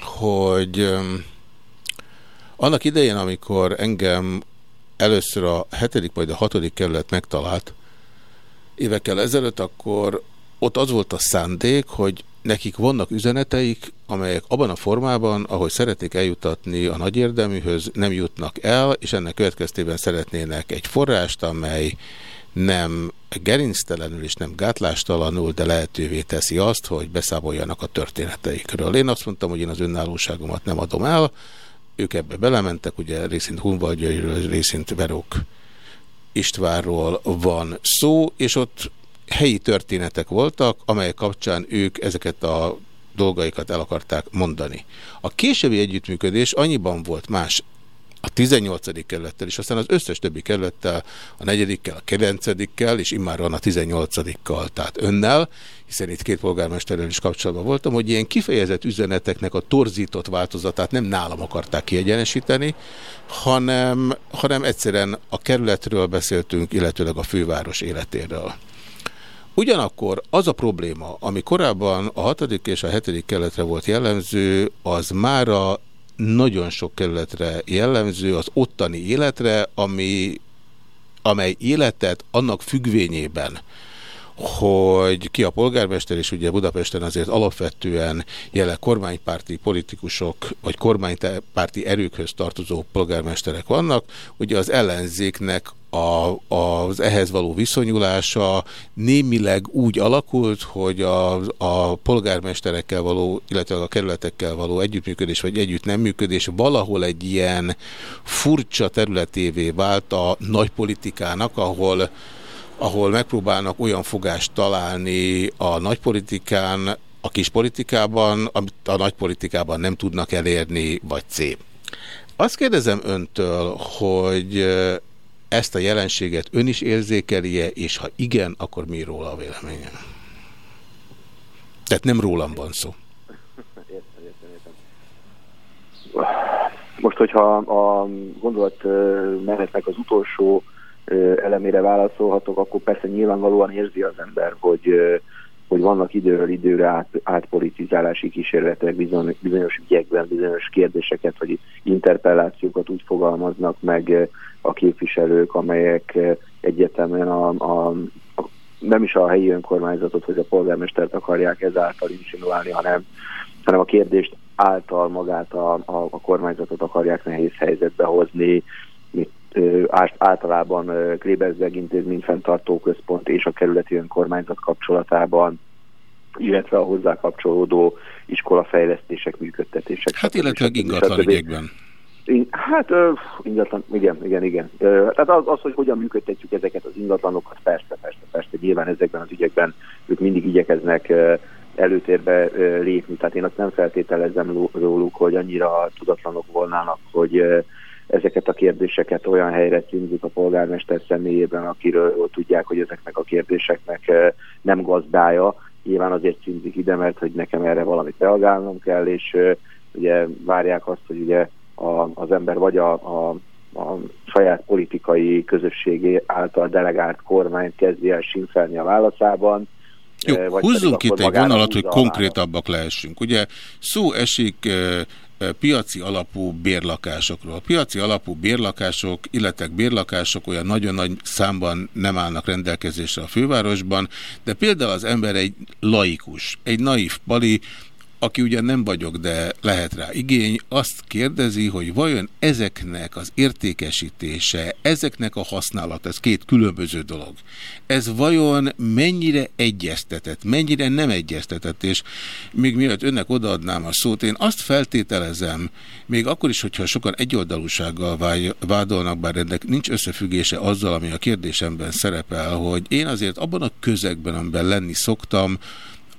S2: hogy annak idején, amikor engem először a hetedik majd a hatodik kerület megtalált évekkel ezelőtt, akkor ott az volt a szándék, hogy nekik vannak üzeneteik, amelyek abban a formában, ahogy szeretnék eljutatni a nagy érdeműhöz, nem jutnak el, és ennek következtében szeretnének egy forrást, amely nem gerinctelenül és nem gátlástalanul, de lehetővé teszi azt, hogy beszámoljanak a történeteikről. Én azt mondtam, hogy én az önállóságomat nem adom el, ők ebbe belementek, ugye részint Hunvaldjairól, részint Verok Istvánról van szó, és ott helyi történetek voltak, amelyek kapcsán ők ezeket a dolgaikat el akarták mondani. A későbbi együttműködés annyiban volt más a 18. kerülettel, és aztán az összes többi kerülettel, a negyedikkel, a kilencedikkel, és immáron a 18-kal, tehát önnel, hiszen itt két polgármesterrel is kapcsolatban voltam, hogy ilyen kifejezett üzeneteknek a torzított változatát nem nálam akarták kiegyenesíteni, hanem, hanem egyszerűen a kerületről beszéltünk, illetőleg a főváros életéről. Ugyanakkor az a probléma, ami korábban a hatodik és a hetedik kerületre volt jellemző, az mára nagyon sok kerületre jellemző, az ottani életre, ami, amely életet annak függvényében, hogy ki a polgármester, és ugye Budapesten azért alapvetően jelen kormánypárti politikusok, vagy kormánypárti erőkhöz tartozó polgármesterek vannak, ugye az ellenzéknek a, az ehhez való viszonyulása némileg úgy alakult, hogy a, a polgármesterekkel való, illetve a kerületekkel való együttműködés, vagy együtt nem működés valahol egy ilyen furcsa területévé vált a nagypolitikának, ahol ahol megpróbálnak olyan fogást találni a nagypolitikán, a kispolitikában, amit a nagypolitikában nem tudnak elérni, vagy C. Azt kérdezem öntől, hogy ezt a jelenséget ön is érzékelje, és ha igen, akkor mi róla a véleményem? Tehát nem rólam van szó. Értem, értem, értem.
S6: Most, hogyha a gondolat menetnek az utolsó elemére válaszolhatok, akkor persze nyilvánvalóan érzi az ember, hogy, hogy vannak időről időre át, átpolitizálási kísérletek bizony, bizonyos ügyekben, bizonyos kérdéseket, vagy interpellációkat úgy fogalmaznak meg a képviselők, amelyek egyetemen a, a, a nem is a helyi önkormányzatot, vagy a polgármestert akarják ezáltal insinuálni, hanem, hanem a kérdést által magát a, a, a kormányzatot akarják nehéz helyzetbe hozni, általában Klebersberg intézmény fenntartó központ és a kerületi önkormányzat kapcsolatában, illetve a hozzá kapcsolódó iskolafejlesztések, működtetések.
S2: Hát illetve ingatlan ügyekben.
S6: Hát ingatlan, igen, igen, igen. Tehát az, az, hogy hogyan működtetjük ezeket az ingatlanokat, persze, persze, persze, nyilván ezekben az ügyekben ők mindig igyekeznek előtérbe lépni. Tehát én azt nem feltételezem róluk, hogy annyira tudatlanok volnának, hogy ezeket a kérdéseket olyan helyre címzik a polgármester személyében, akiről tudják, hogy ezeknek a kérdéseknek nem gazdája. Nyilván azért címzik ide, mert hogy nekem erre valamit reagálnom kell, és ugye várják azt, hogy ugye a, az ember vagy a, a a saját politikai közösségé által delegált kormányt kezdi el sinfelni a válaszában.
S2: Jó, vagy húzzunk itt egy vonalat, hogy konkrétabbak lehessünk. Ugye szó esik piaci alapú bérlakásokról. A piaci alapú bérlakások, illetve bérlakások olyan nagyon nagy számban nem állnak rendelkezésre a fővárosban, de például az ember egy laikus, egy naív pali, aki ugyan nem vagyok, de lehet rá igény, azt kérdezi, hogy vajon ezeknek az értékesítése, ezeknek a használata, ez két különböző dolog, ez vajon mennyire egyeztetett, mennyire nem egyeztetett, és még mielőtt önnek odaadnám a szót, én azt feltételezem, még akkor is, hogyha sokan egyoldalúsággal vádolnak, bár ennek nincs összefüggése azzal, ami a kérdésemben szerepel, hogy én azért abban a közegben, amiben lenni szoktam,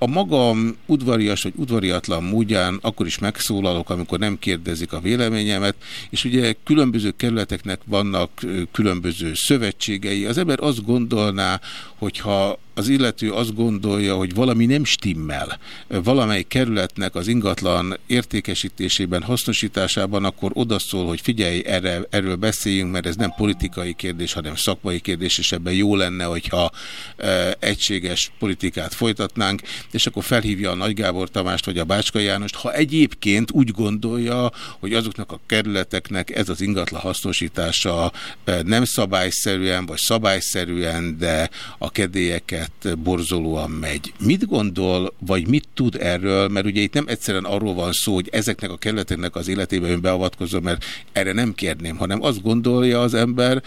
S2: a magam udvarias vagy udvariatlan módján akkor is megszólalok, amikor nem kérdezik a véleményemet, és ugye különböző kerületeknek vannak különböző szövetségei. Az ember azt gondolná, hogyha az illető azt gondolja, hogy valami nem stimmel valamely kerületnek az ingatlan értékesítésében, hasznosításában, akkor odaszól, hogy figyelj, erre, erről beszéljünk, mert ez nem politikai kérdés, hanem szakmai kérdés, és ebben jó lenne, hogyha e, egységes politikát folytatnánk, és akkor felhívja a Nagy Gábor Tamást vagy a Bácska Jánost, ha egyébként úgy gondolja, hogy azoknak a kerületeknek ez az ingatlan hasznosítása e, nem szabályszerűen, vagy szabályszerűen, de a kedélyeket helyett borzolóan megy. Mit gondol, vagy mit tud erről, mert ugye itt nem egyszerűen arról van szó, hogy ezeknek a kerületeknek az életébe ön beavatkozom, mert erre nem kérném, hanem azt gondolja az ember,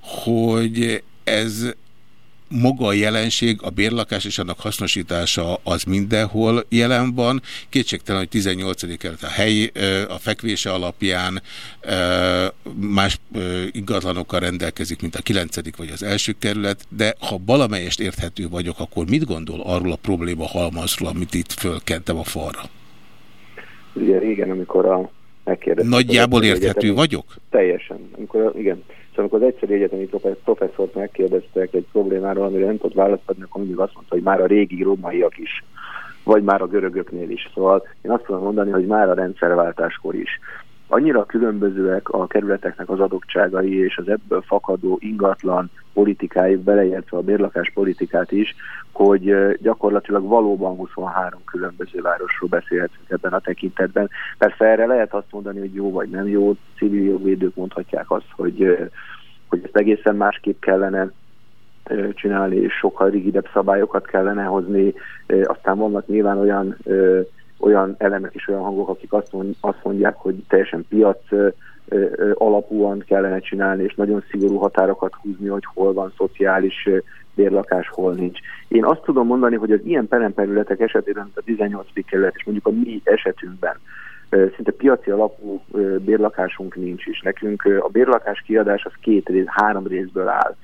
S2: hogy ez maga a jelenség, a bérlakás és annak hasznosítása az mindenhol jelen van. Kétségtelen, hogy 18 kerület a hely, a fekvése alapján más ingatlanokkal rendelkezik, mint a 9 vagy az első kerület, de ha valamelyest érthető vagyok, akkor mit gondol arról a probléma halmazról, amit itt fölkentem a falra?
S6: Ugye régen, amikor a megkérdeztem...
S2: Nagyjából érthető vagyok?
S6: Teljesen. Amikor, igen. Szóval amikor az egyszerű egyetemi professzort megkérdeztek egy problémáról, amire nem tudott választ adni, akkor mindig azt mondta, hogy már a régi rómaiak is, vagy már a görögöknél is. Szóval én azt tudom mondani, hogy már a rendszerváltáskor is. Annyira különbözőek a kerületeknek az adottságai és az ebből fakadó ingatlan politikájuk, beleértve a bérlakás politikát is, hogy gyakorlatilag valóban 23 különböző városról beszélhetünk ebben a tekintetben. Persze erre lehet azt mondani, hogy jó vagy nem jó, civil jogvédők mondhatják azt, hogy, hogy ezt egészen másképp kellene csinálni, és sokkal rigidebb szabályokat kellene hozni. Aztán vannak nyilván olyan, olyan elemek és olyan hangok, akik azt mondják, hogy teljesen piac alapúan kellene csinálni, és nagyon szigorú határokat húzni, hogy hol van szociális bérlakás, hol nincs. Én azt tudom mondani, hogy az ilyen peremperületek esetében, mint a 18. kerület, és mondjuk a mi esetünkben, szinte piaci alapú bérlakásunk nincs is. Nekünk a bérlakás kiadás az két rész, három részből áll.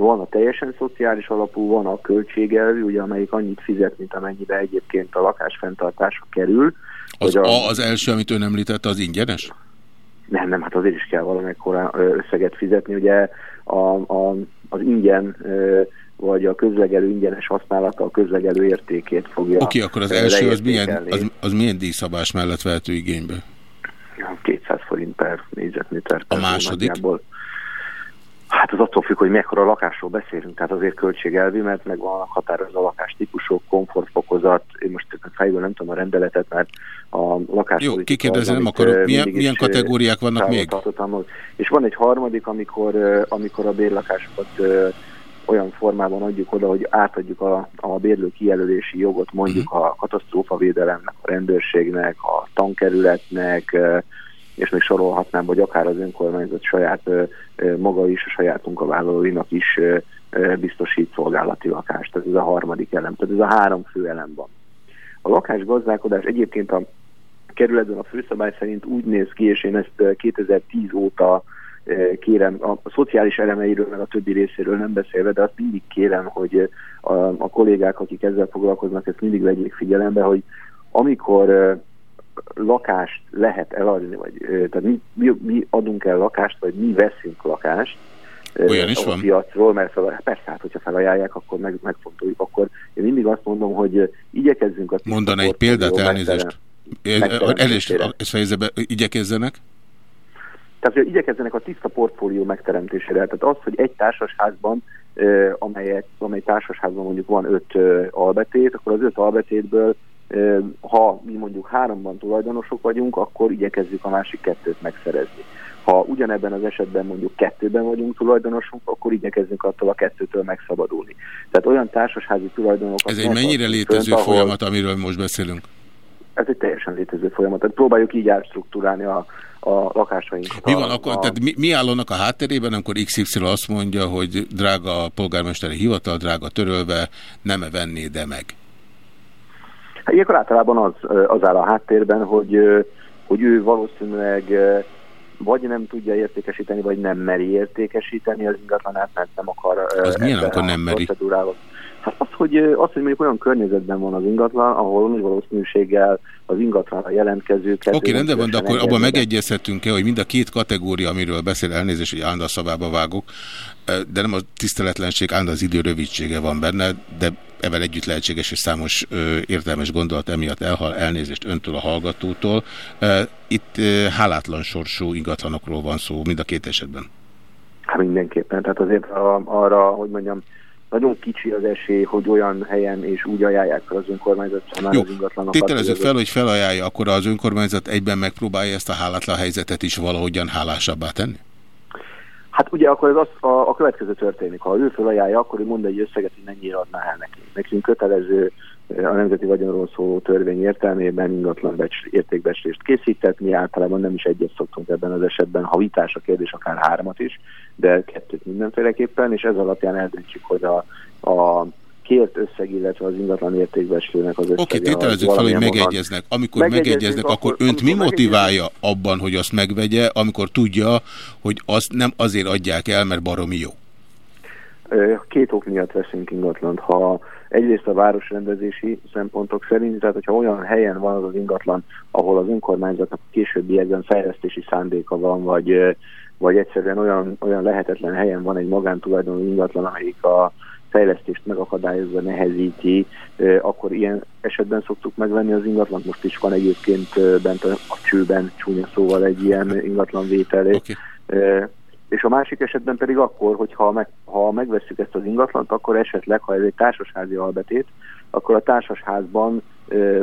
S6: Van a teljesen szociális alapú, van a költségelvű, ugye, amelyik annyit fizet, mint amennyibe egyébként a lakás fenntartása kerül.
S2: Az, a, az első, amit ön említette, az ingyenes?
S6: Nem, nem, hát azért is kell valamekkora összeget fizetni. Ugye a, a, az ingyen vagy a közlegelő ingyenes használata a közlegelő értékét fogja
S2: Oké, okay, akkor az első az milyen, az, az milyen díjszabás mellett vehető igénybe?
S6: 200 forint per négyzetméter.
S2: A második? Nagyjából.
S6: Hát az attól függ, hogy mekkora lakásról beszélünk, tehát azért költségelvi, mert meg vannak határozó a lakástípusok, komfortfokozat, én most fejből nem tudom a rendeletet, mert a lakás.
S2: Jó, kikérdezem, nem akarok. Milyen, milyen kategóriák vannak még?
S6: És van egy harmadik, amikor, amikor a bérlakásokat olyan formában adjuk oda, hogy átadjuk a, a bérlő kijelölési jogot mondjuk uh-huh. a katasztrófavédelemnek, a rendőrségnek, a tankerületnek, és még sorolhatnám, hogy akár az önkormányzat saját maga is, a saját munkavállalóinak is biztosít szolgálati lakást. Ez a harmadik elem. Tehát ez a három fő elem van. A lakásgazdálkodás egyébként a kerületben a főszabály szerint úgy néz ki, és én ezt 2010 óta kérem, a szociális elemeiről, meg a többi részéről nem beszélve, de azt mindig kérem, hogy a, a kollégák, akik ezzel foglalkoznak, ezt mindig vegyék figyelembe, hogy amikor lakást lehet eladni, vagy tehát mi, mi, mi adunk el lakást, vagy mi veszünk lakást,
S2: olyan is van?
S6: piacról, mert fel, persze, hát, hogyha felajánlják, akkor meg, megfontoljuk. Akkor én mindig azt mondom, hogy igyekezzünk a
S2: Mondan egy példát, elnézést. Elnézést, ezt fejezze be, igyekezzenek?
S6: Tehát, hogy igyekezzenek a tiszta portfólió megteremtésére. Tehát az, hogy egy társasházban, amelyek, amely társasházban mondjuk van öt albetét, akkor az öt albetétből ha mi mondjuk háromban tulajdonosok vagyunk, akkor igyekezzük a másik kettőt megszerezni. Ha ugyanebben az esetben mondjuk kettőben vagyunk tulajdonosunk, akkor igyekezzünk attól a kettőtől megszabadulni. Tehát olyan társasházi tulajdonokat...
S2: Ez egy mennyire létező fönt, folyamat, ahol... amiről most beszélünk?
S6: Ez egy teljesen létező folyamat. Tehát próbáljuk így átstruktúrálni a, a lakásainkat.
S2: Mi van a, akkor, tehát mi, mi állónak a háttérében, amikor XY azt mondja, hogy drága polgármesteri hivatal, drága törölve, nem -e venné, de meg?
S6: Hát ilyenkor általában az, az áll a háttérben, hogy, hogy ő valószínűleg vagy nem tudja értékesíteni, vagy nem meri értékesíteni az ingatlanát, mert nem akar...
S2: Az milyen, akkor nem meri?
S6: Hát az, hogy, az, hogy mondjuk olyan környezetben van az ingatlan, ahol nagy valószínűséggel az ingatlanra jelentkezőket...
S2: Oké, rendben van, de akkor abban megegyezhetünk-e, hogy mind a két kategória, amiről beszél, elnézést, hogy állandó szabába vágok, de nem a tiszteletlenség, állandó az idő rövidsége van benne, de ebben együtt lehetséges, hogy számos értelmes gondolat emiatt elhal elnézést öntől a hallgatótól. Itt hálátlan sorsú ingatlanokról van szó mind a két esetben.
S6: Hát mindenképpen, tehát azért arra, hogy mondjam, nagyon kicsi az esély, hogy olyan helyen és úgy ajánlják fel az önkormányzat számára
S2: az ingatlanokat. Tételezzük fel, hogy felajánlja, akkor az önkormányzat egyben megpróbálja ezt a hálátlan helyzetet is valahogyan hálásabbá tenni?
S6: Hát ugye akkor ez az, a, a következő történik. Ha ő felajánlja, akkor ő mond egy összeget, hogy mennyire adná el neki. Nekünk kötelező a Nemzeti Vagyonról szóló törvény értelmében ingatlan becs, értékbecslést készítetni, általában nem is egyet szoktunk ebben az esetben, ha vitás a kérdés, akár hármat is, de kettőt mindenféleképpen, és ez alapján eldöntjük, hogy a, a kért összeg, illetve az ingatlan értékbeslőnek az összege.
S2: Oké, okay, tételezzük fel, hogy megegyeznek. Amikor megegyeznek, akkor, akkor önt mi motiválja abban, hogy azt megvegye, amikor tudja, hogy azt nem azért adják el, mert baromi jó?
S6: Két ok miatt veszünk ingatlant. Ha egyrészt a városrendezési szempontok szerint, tehát hogyha olyan helyen van az az ingatlan, ahol az önkormányzatnak későbbiekben fejlesztési szándéka van, vagy, vagy egyszerűen olyan, olyan lehetetlen helyen van egy magántulajdonú ingatlan, amelyik a fejlesztést megakadályozva nehezíti, akkor ilyen esetben szoktuk megvenni az ingatlan. Most is van egyébként bent a csőben csúnya szóval egy ilyen ingatlan vételé. Okay. És a másik esetben pedig akkor, hogyha meg, ha megveszük ezt az ingatlant, akkor esetleg, ha ez egy társasházi albetét, akkor a társasházban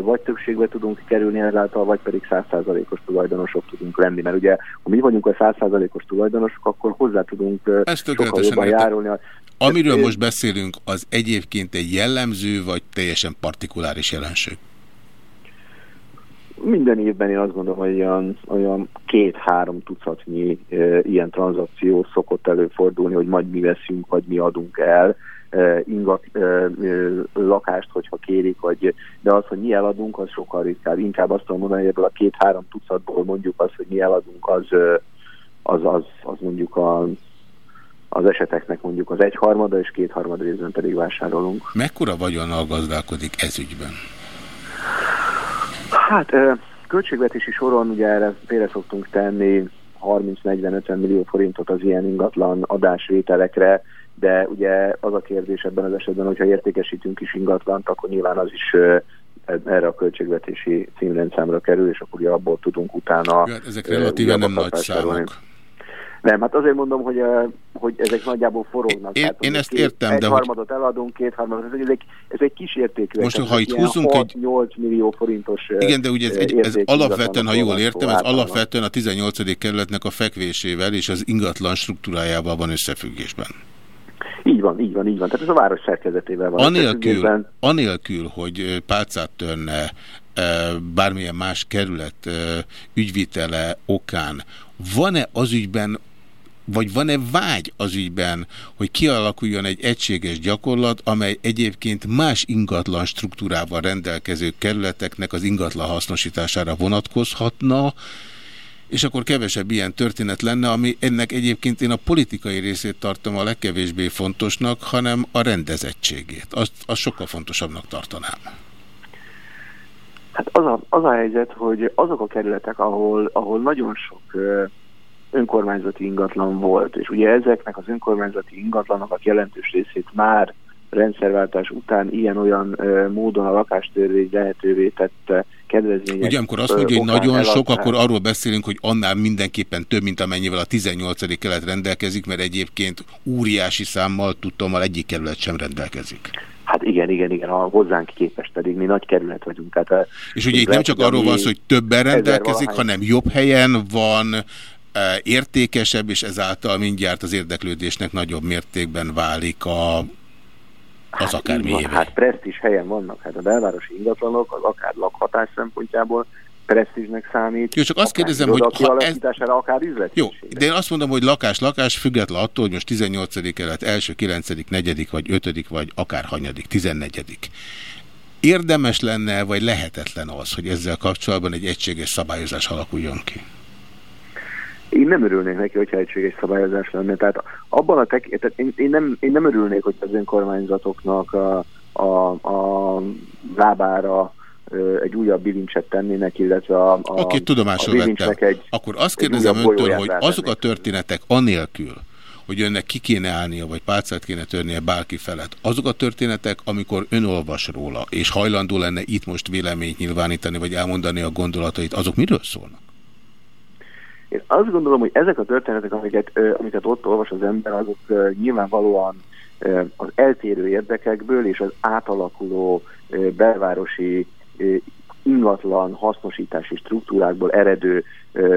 S6: vagy többségbe tudunk kerülni ezáltal, vagy pedig százszázalékos tulajdonosok tudunk lenni. Mert ugye, ha mi vagyunk a százszázalékos tulajdonosok, akkor hozzá tudunk Ezt sokkal jobban járulni.
S2: Amiről most beszélünk, az egyébként egy jellemző, vagy teljesen partikuláris jelenség?
S6: Minden évben én azt gondolom, hogy olyan, olyan két-három tucatnyi e, ilyen tranzakció szokott előfordulni, hogy majd mi veszünk, vagy mi adunk el ingat, lakást, hogyha kérik, vagy, de az, hogy mi eladunk, az sokkal ritkább. Inkább azt tudom mondani, hogy ebből a két-három tucatból mondjuk az, hogy mi eladunk, az, az, az, az mondjuk a az eseteknek mondjuk az egyharmada és kétharmada részben pedig vásárolunk.
S2: Mekkora vagyonnal gazdálkodik ez ügyben?
S6: Hát költségvetési soron ugye erre félre szoktunk tenni 30-40-50 millió forintot az ilyen ingatlan adásvételekre, de ugye az a kérdés ebben az esetben, hogyha értékesítünk is ingatlant, akkor nyilván az is erre a költségvetési címrendszámra kerül, és akkor abból tudunk utána...
S2: Hát ezek relatíven nem nagy számok.
S6: Nem, hát azért mondom, hogy, hogy ezek nagyjából forognak.
S2: Én,
S6: hát,
S2: én ezt két, értem, egy
S6: de harmadot hogy... eladunk, két harmadot, ez egy, ez egy kis értékű.
S2: Most, ha itt húzunk egy...
S6: 8 millió forintos
S2: Igen, de ugye ez, egy, ez alapvetően, ha jól értem, ez alapvetően a 18. kerületnek a fekvésével és az ingatlan struktúrájával van összefüggésben.
S6: Így van, így van, így van. Tehát ez a város szerkezetével van.
S2: Anélkül, anélkül hogy pálcát törne bármilyen más kerület ügyvitele okán, van-e az ügyben vagy van-e vágy az ügyben, hogy kialakuljon egy egységes gyakorlat, amely egyébként más ingatlan struktúrával rendelkező kerületeknek az ingatlan hasznosítására vonatkozhatna, és akkor kevesebb ilyen történet lenne, ami ennek egyébként én a politikai részét tartom a legkevésbé fontosnak, hanem a rendezettségét. Azt, azt sokkal fontosabbnak tartanám.
S6: Hát az a, az a helyzet, hogy azok a kerületek, ahol, ahol nagyon sok önkormányzati ingatlan volt, és ugye ezeknek az önkormányzati ingatlanok jelentős részét már rendszerváltás után ilyen-olyan módon a lakástörvény lehetővé tette kedvezmények.
S2: Ugye amikor azt mondja, hogy nagyon eladták. sok, akkor arról beszélünk, hogy annál mindenképpen több, mint amennyivel a 18. kelet rendelkezik, mert egyébként óriási számmal, tudtommal egyik kerület sem rendelkezik.
S6: Hát igen, igen, igen, a hozzánk képest pedig mi nagy kerület vagyunk. Tehát,
S2: és ugye itt nem csak arról van szó, hogy többen rendelkezik, hanem jobb helyen van, értékesebb, és ezáltal mindjárt az érdeklődésnek nagyobb mértékben válik a, az hát akár
S6: van, Hát presztis helyen vannak, hát a belvárosi ingatlanok az akár lakhatás szempontjából presztízsnek számít.
S2: Jó, csak azt kérdezem, hogy
S6: ha ez... akár
S2: Jó, de én azt mondom, hogy lakás-lakás független attól, hogy most 18. kelet, első, 9., 4. vagy 5. vagy akár hanyadik, 14. Érdemes lenne, vagy lehetetlen az, hogy ezzel kapcsolatban egy egységes szabályozás alakuljon ki?
S6: Én nem örülnék neki, hogyha egységes szabályozás lenne. Tehát abban a tek tehát én, én, nem, én nem örülnék, hogy az önkormányzatoknak a, a, a lábára egy újabb bilincset tennének, illetve a, a,
S2: Oké, tudomásul vettem. Egy, Akkor azt kérdezem öntől, hogy azok a történetek anélkül, hogy önnek ki kéne állnia, vagy pálcát kéne törnie bárki felett. Azok a történetek, amikor ön olvas róla, és hajlandó lenne itt most véleményt nyilvánítani, vagy elmondani a gondolatait, azok miről szólnak?
S6: Én azt gondolom, hogy ezek a történetek, amiket, amiket ott olvas az ember, azok nyilvánvalóan az eltérő érdekekből és az átalakuló belvárosi ingatlan hasznosítási struktúrákból eredő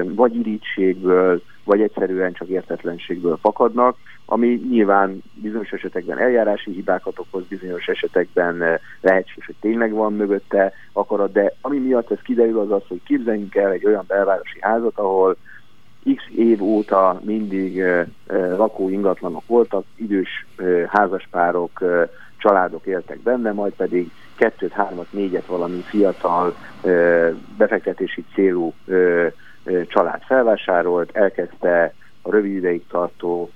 S6: vagy irítségből, vagy egyszerűen csak értetlenségből fakadnak, ami nyilván bizonyos esetekben eljárási hibákat okoz, bizonyos esetekben lehetséges, hogy tényleg van mögötte akarat, de ami miatt ez kiderül az az, hogy képzeljünk el egy olyan belvárosi házat, ahol x év óta mindig lakó ingatlanok voltak, idős házaspárok, családok éltek benne, majd pedig kettőt, hármat, négyet valami fiatal befektetési célú család felvásárolt, elkezdte a rövid ideig tartó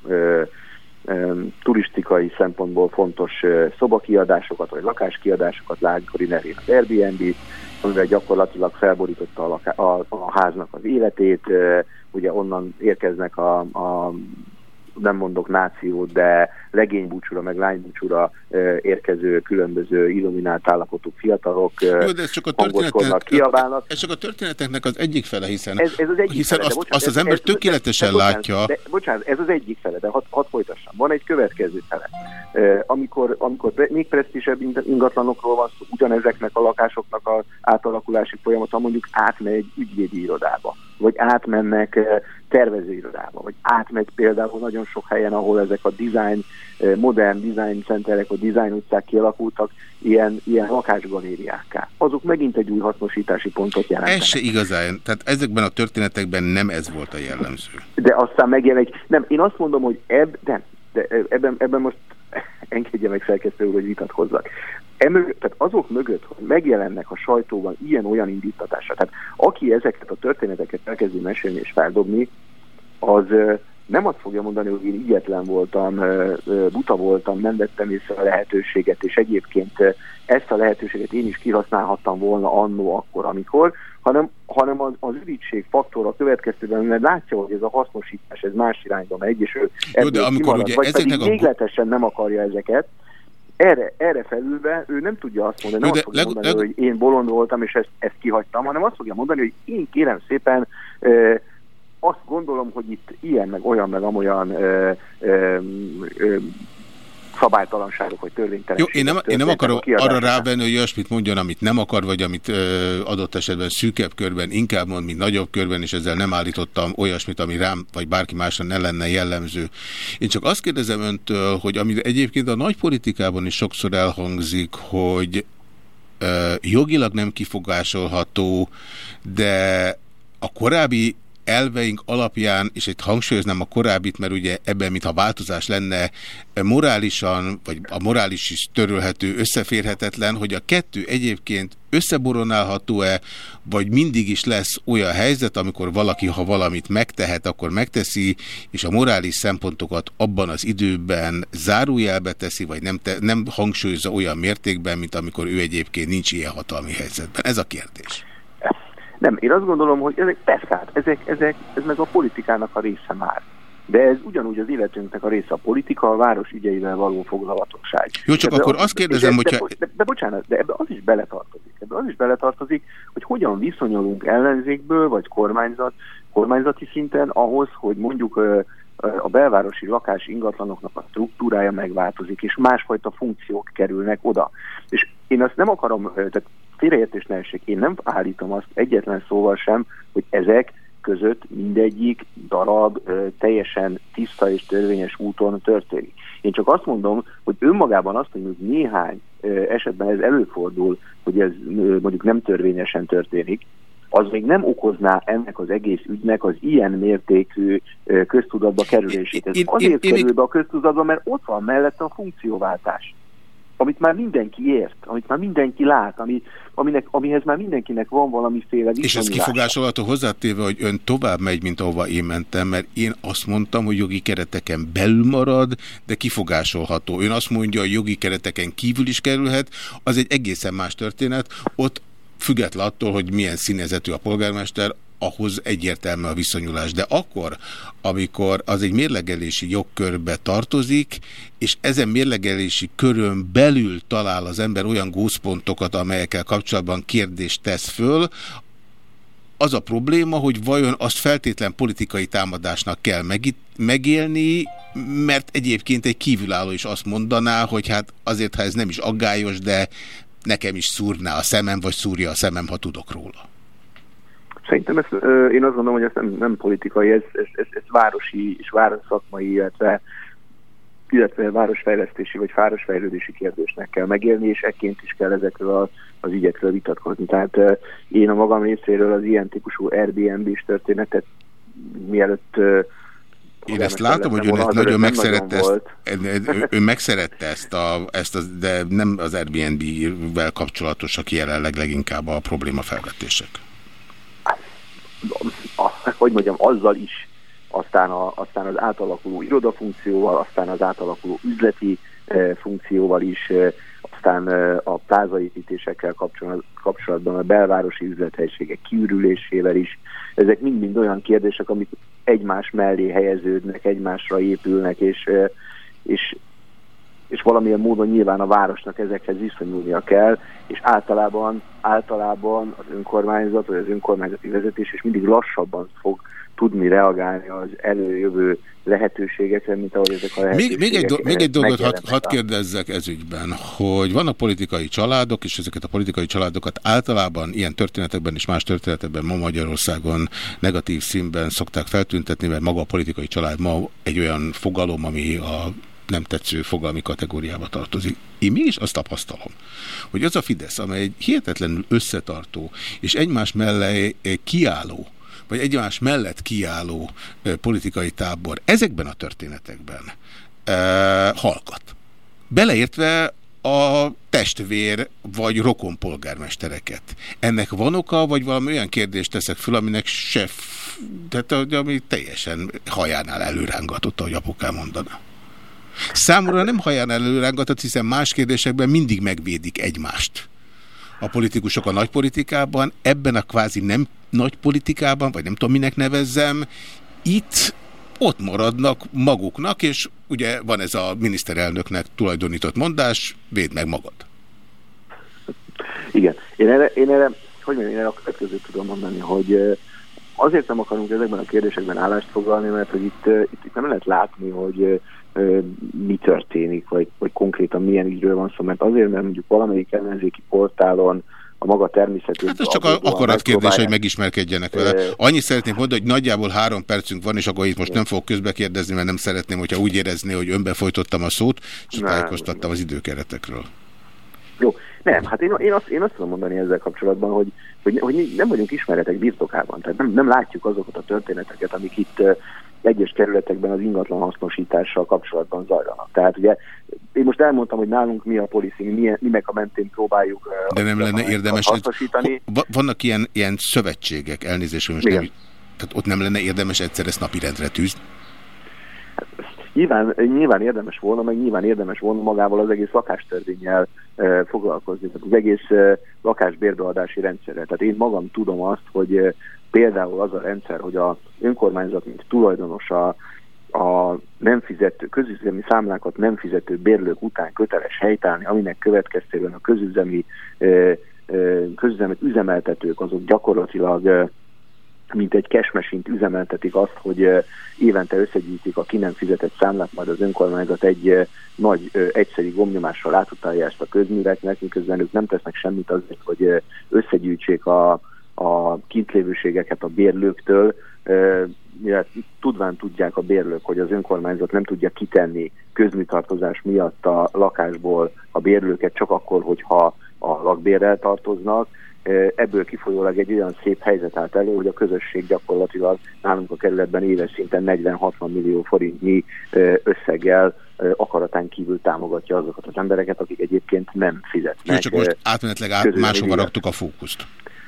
S6: turisztikai szempontból fontos szobakiadásokat, vagy lakáskiadásokat, lágykori nevén az Airbnb, amivel gyakorlatilag felborította a, a, a háznak az életét, ugye onnan érkeznek a, a nem mondok nációt, de legénybúcsúra, meg lánybúcsúra érkező különböző illuminált állapotú fiatalok
S2: Jó, de ez csak a történetek, kiabálnak. Ez csak a történeteknek az egyik fele, hiszen, ez, ez az egyik hiszen fele, azt, bocsánat, azt az ember ez, tökéletesen ez, látja.
S6: De, bocsánat, ez az egyik fele, de hadd had folytassam. Van egy következő fele. Amikor, amikor még presztízsebb ingatlanokról van szó, ugyanezeknek a lakásoknak az átalakulási folyamata mondjuk átmegy ügyvédi irodába, vagy átmennek tervezőirodába, vagy átmegy például nagyon sok helyen, ahol ezek a design, eh, modern design centerek, vagy design utcák kialakultak, ilyen, ilyen lakásgalériákká. Azok megint egy új hasznosítási pontot jelentenek.
S2: Ez se igazán, tehát ezekben a történetekben nem ez volt a jellemző.
S6: De aztán megjelenik, nem, én azt mondom, hogy eb, nem, de ebben, ebben most engedje meg úr, hogy vitatkozzak. Emögött, tehát azok mögött, hogy megjelennek a sajtóban ilyen-olyan indítatásra, tehát aki ezeket a történeteket elkezdi mesélni és feldobni, az nem azt fogja mondani, hogy én igyetlen voltam, buta voltam, nem vettem észre a lehetőséget, és egyébként ezt a lehetőséget én is kihasználhattam volna annó akkor, amikor, hanem, hanem az, az ürítség faktora következtében, mert látja, hogy ez a hasznosítás, ez más irányba megy, és ő
S2: Jó, de amikor kimarad, ugye
S6: vagy ezeknek pedig a... nem akarja ezeket, erre, erre felülve ő nem tudja azt mondani, nem azt fogja mondani, leg... hogy én bolond voltam, és ezt, ezt kihagytam, hanem azt fogja mondani, hogy én kérem szépen ö, azt gondolom, hogy itt ilyen, meg olyan, meg amolyan ö, ö, ö, szabálytalanságok, vagy törvénytelenségek.
S2: Jó, én nem, én nem akarok arra rávenni, hogy olyasmit mondjon, amit nem akar, vagy amit ö, adott esetben szűkebb körben, inkább mond, mint nagyobb körben, és ezzel nem állítottam olyasmit, ami rám, vagy bárki másra ne lenne jellemző. Én csak azt kérdezem öntől, hogy ami egyébként a nagy politikában is sokszor elhangzik, hogy ö, jogilag nem kifogásolható, de a korábbi elveink alapján, és itt hangsúlyoznám a korábbit, mert ugye ebben, mintha változás lenne morálisan, vagy a morális is törölhető, összeférhetetlen, hogy a kettő egyébként összeboronálható-e, vagy mindig is lesz olyan helyzet, amikor valaki, ha valamit megtehet, akkor megteszi, és a morális szempontokat abban az időben zárójelbe teszi, vagy nem, te, nem hangsúlyozza olyan mértékben, mint amikor ő egyébként nincs ilyen hatalmi helyzetben. Ez a kérdés.
S6: Nem, én azt gondolom, hogy ezek persze, hát ezek, ezek, ez meg a politikának a része már. De ez ugyanúgy az életünknek a része a politika, a város ügyeivel való foglalatosság.
S2: Jó, csak akkor az, azt kérdezem,
S6: de, hogyha... De, de, de bocsánat, de ebbe az is beletartozik. Ebbe az is beletartozik, hogy hogyan viszonyulunk ellenzékből, vagy kormányzat, kormányzati szinten ahhoz, hogy mondjuk a belvárosi lakás ingatlanoknak a struktúrája megváltozik, és másfajta funkciók kerülnek oda. És én azt nem akarom, tehát félreértés ne essék, én nem állítom azt egyetlen szóval sem, hogy ezek között mindegyik darab ö, teljesen tiszta és törvényes úton történik. Én csak azt mondom, hogy önmagában azt, hogy néhány ö, esetben ez előfordul, hogy ez ö, mondjuk nem törvényesen történik, az még nem okozná ennek az egész ügynek az ilyen mértékű köztudatba kerülését. Ez azért kerül be a köztudatba, mert ott van mellette a funkcióváltás amit már mindenki ért, amit már mindenki lát, ami, aminek, amihez már mindenkinek van valamiféle
S2: És ez kifogásolható hozzátéve, hogy ön tovább megy, mint ahova én mentem, mert én azt mondtam, hogy jogi kereteken belül marad, de kifogásolható. Ön azt mondja, hogy jogi kereteken kívül is kerülhet, az egy egészen más történet. Ott független attól, hogy milyen színezetű a polgármester, ahhoz egyértelmű a viszonyulás. De akkor, amikor az egy mérlegelési jogkörbe tartozik, és ezen mérlegelési körön belül talál az ember olyan gózpontokat, amelyekkel kapcsolatban kérdést tesz föl, az a probléma, hogy vajon azt feltétlen politikai támadásnak kell megélni, mert egyébként egy kívülálló is azt mondaná, hogy hát azért, ha ez nem is aggályos, de nekem is szúrná a szemem, vagy szúrja a szemem, ha tudok róla.
S6: Szerintem ez, én azt gondolom, hogy ez nem, nem politikai, ez, ez, ez, ez városi és városszakmai, illetve, illetve városfejlesztési vagy városfejlődési kérdésnek kell megélni, és ekként is kell ezekről a, az ügyekről vitatkozni. Tehát én a magam részéről az ilyen típusú Airbnb-s történetet mielőtt
S2: én ezt látom, hogy ön ezt nagyon megszerette, ezt, ő megszerette ezt, a, ezt a, de nem az Airbnb-vel kapcsolatosak jelenleg leginkább a probléma felvetések
S6: hogy mondjam, azzal is, aztán, a, aztán az átalakuló irodafunkcióval, aztán az átalakuló üzleti e, funkcióval is, e, aztán e, a plázaépítésekkel kapcsolatban a belvárosi üzlethelyiségek kiürülésével is. Ezek mind-mind olyan kérdések, amik egymás mellé helyeződnek, egymásra épülnek, és, e, és és valamilyen módon nyilván a városnak ezekhez viszonyulnia kell, és általában, általában az önkormányzat, vagy az önkormányzati vezetés és mindig lassabban fog tudni reagálni az előjövő lehetőségekre, mint ahogy ezek a lehetőségek
S2: Még, még egy, do még egy dolgot hadd had kérdezzek ez ügyben, hogy vannak politikai családok, és ezeket a politikai családokat általában ilyen történetekben és más történetekben ma Magyarországon negatív színben szokták feltüntetni, mert maga a politikai család ma egy olyan fogalom, ami a nem tetsző fogalmi kategóriába tartozik. Én mégis azt tapasztalom, hogy az a Fidesz, amely egy hihetetlenül összetartó és egymás mellé kiálló, vagy egymás mellett kiálló politikai tábor ezekben a történetekben e, hallgat. Beleértve a testvér vagy rokon polgármestereket. Ennek van oka, vagy valami olyan kérdést teszek föl, aminek se, tehát ami teljesen hajánál előrángatott, ahogy apukám mondaná. Számomra nem haján előrángatott, hiszen más kérdésekben mindig megvédik egymást. A politikusok a nagypolitikában, ebben a kvázi nem nagypolitikában, vagy nem tudom minek nevezzem, itt ott maradnak maguknak, és ugye van ez a miniszterelnöknek tulajdonított mondás, védd meg magad.
S6: Igen. Én erre, én erre hogy mondjam, én erre a következőt tudom mondani, hogy azért nem akarunk ezekben a kérdésekben állást foglalni, mert hogy itt, itt, itt nem lehet látni, hogy mi történik, vagy, vagy konkrétan milyen ügyről van szó, mert azért, mert mondjuk valamelyik ellenzéki portálon a maga természetét...
S2: Hát ez csak akarat kérdés, hogy megismerkedjenek vele. Annyit szeretném mondani, hogy nagyjából három percünk van, és akkor itt most nem fogok közbe kérdezni, mert nem szeretném, hogyha úgy érezni, hogy önbefolytottam a szót, és tájékoztattam az időkeretekről.
S6: Jó, Nem, hát én, én, azt, én azt tudom mondani ezzel kapcsolatban, hogy, hogy, hogy nem vagyunk ismeretek birtokában, tehát nem, nem látjuk azokat a történeteket, amik itt egyes kerületekben az ingatlan hasznosítással kapcsolatban zajlanak. Tehát ugye én most elmondtam, hogy nálunk mi a policy, mi, mi meg a mentén próbáljuk
S2: De nem lenne érdemes, hasznosítani. Vannak ilyen, ilyen szövetségek, elnézést, hogy most nem, tehát ott nem lenne érdemes egyszer ezt napirendre tűzni?
S6: Nyilván, nyilván érdemes volna, meg nyilván érdemes volna magával az egész lakástörvényel e, foglalkozni, tehát az egész e, lakásbérbeadási rendszerrel. Tehát én magam tudom azt, hogy e, például az a rendszer, hogy a önkormányzat, mint tulajdonos a, nem fizető, közüzemi számlákat nem fizető bérlők után köteles helytállni, aminek következtében a közüzemi, közüzemi üzemeltetők azok gyakorlatilag mint egy kesmesint üzemeltetik azt, hogy évente összegyűjtik a ki nem fizetett számlát, majd az önkormányzat egy nagy egyszeri gomnyomással átutálja ezt a közműveknek, miközben ők nem tesznek semmit azért, hogy összegyűjtsék a, a kintlévőségeket a bérlőktől, mivel tudván tudják a bérlők, hogy az önkormányzat nem tudja kitenni közműtartozás miatt a lakásból a bérlőket csak akkor, hogyha a lakbérrel tartoznak, ebből kifolyólag egy olyan szép helyzet állt elő, hogy a közösség gyakorlatilag nálunk a kerületben éves szinten 40-60 millió forintnyi összeggel akaratán kívül támogatja azokat az embereket, akik egyébként nem fizetnek. Jó,
S2: csak most átmenetleg át, máshova raktuk a fókuszt.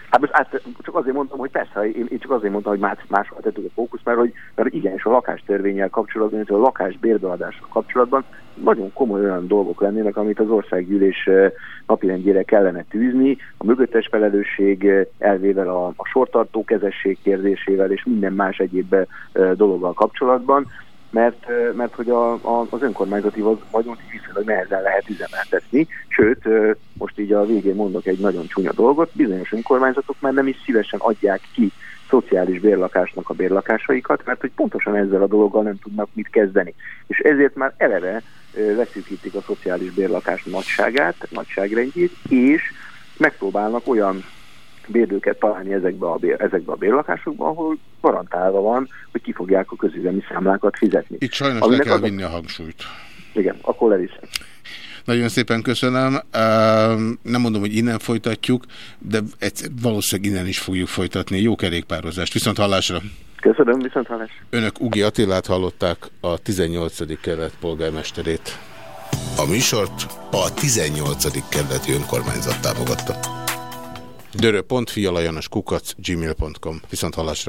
S6: Hát most át, csak azért mondtam, hogy persze, én, én csak azért mondtam, hogy más, máshol tettük a fókusz, mert, hogy, mert igenis a lakástörvényel kapcsolatban, a lakás bérbeadással kapcsolatban nagyon komoly olyan dolgok lennének, amit az országgyűlés napirendjére kellene tűzni, a mögöttes felelősség elvével, a, a sortartó kezesség kérdésével és minden más egyéb dologgal kapcsolatban mert, mert hogy a, a, az önkormányzati vagyont viszonylag nehezen lehet üzemeltetni, sőt, most így a végén mondok egy nagyon csúnya dolgot, bizonyos önkormányzatok már nem is szívesen adják ki szociális bérlakásnak a bérlakásaikat, mert hogy pontosan ezzel a dologgal nem tudnak mit kezdeni. És ezért már eleve leszűkítik a szociális bérlakás nagyságát, nagyságrendjét, és megpróbálnak olyan bérlőket találni ezekbe a, ezekbe a bérlakásokba, ahol garantálva van, hogy ki fogják a közüzemi számlákat fizetni.
S2: Itt sajnos Aminek le kell vinni a hangsúlyt.
S6: Igen, akkor leviszem.
S2: Nagyon szépen köszönöm. Nem mondom, hogy innen folytatjuk, de egyszer valószínűleg innen is fogjuk folytatni. Jó kerékpározást. Viszont hallásra!
S6: Köszönöm, viszont hallás.
S2: Önök Ugi Attilát hallották, a 18. kerület polgármesterét. A műsort a 18. kerületi önkormányzat támogatta. Dörö.fi alajanos kukac gmail.com Viszont hallásra.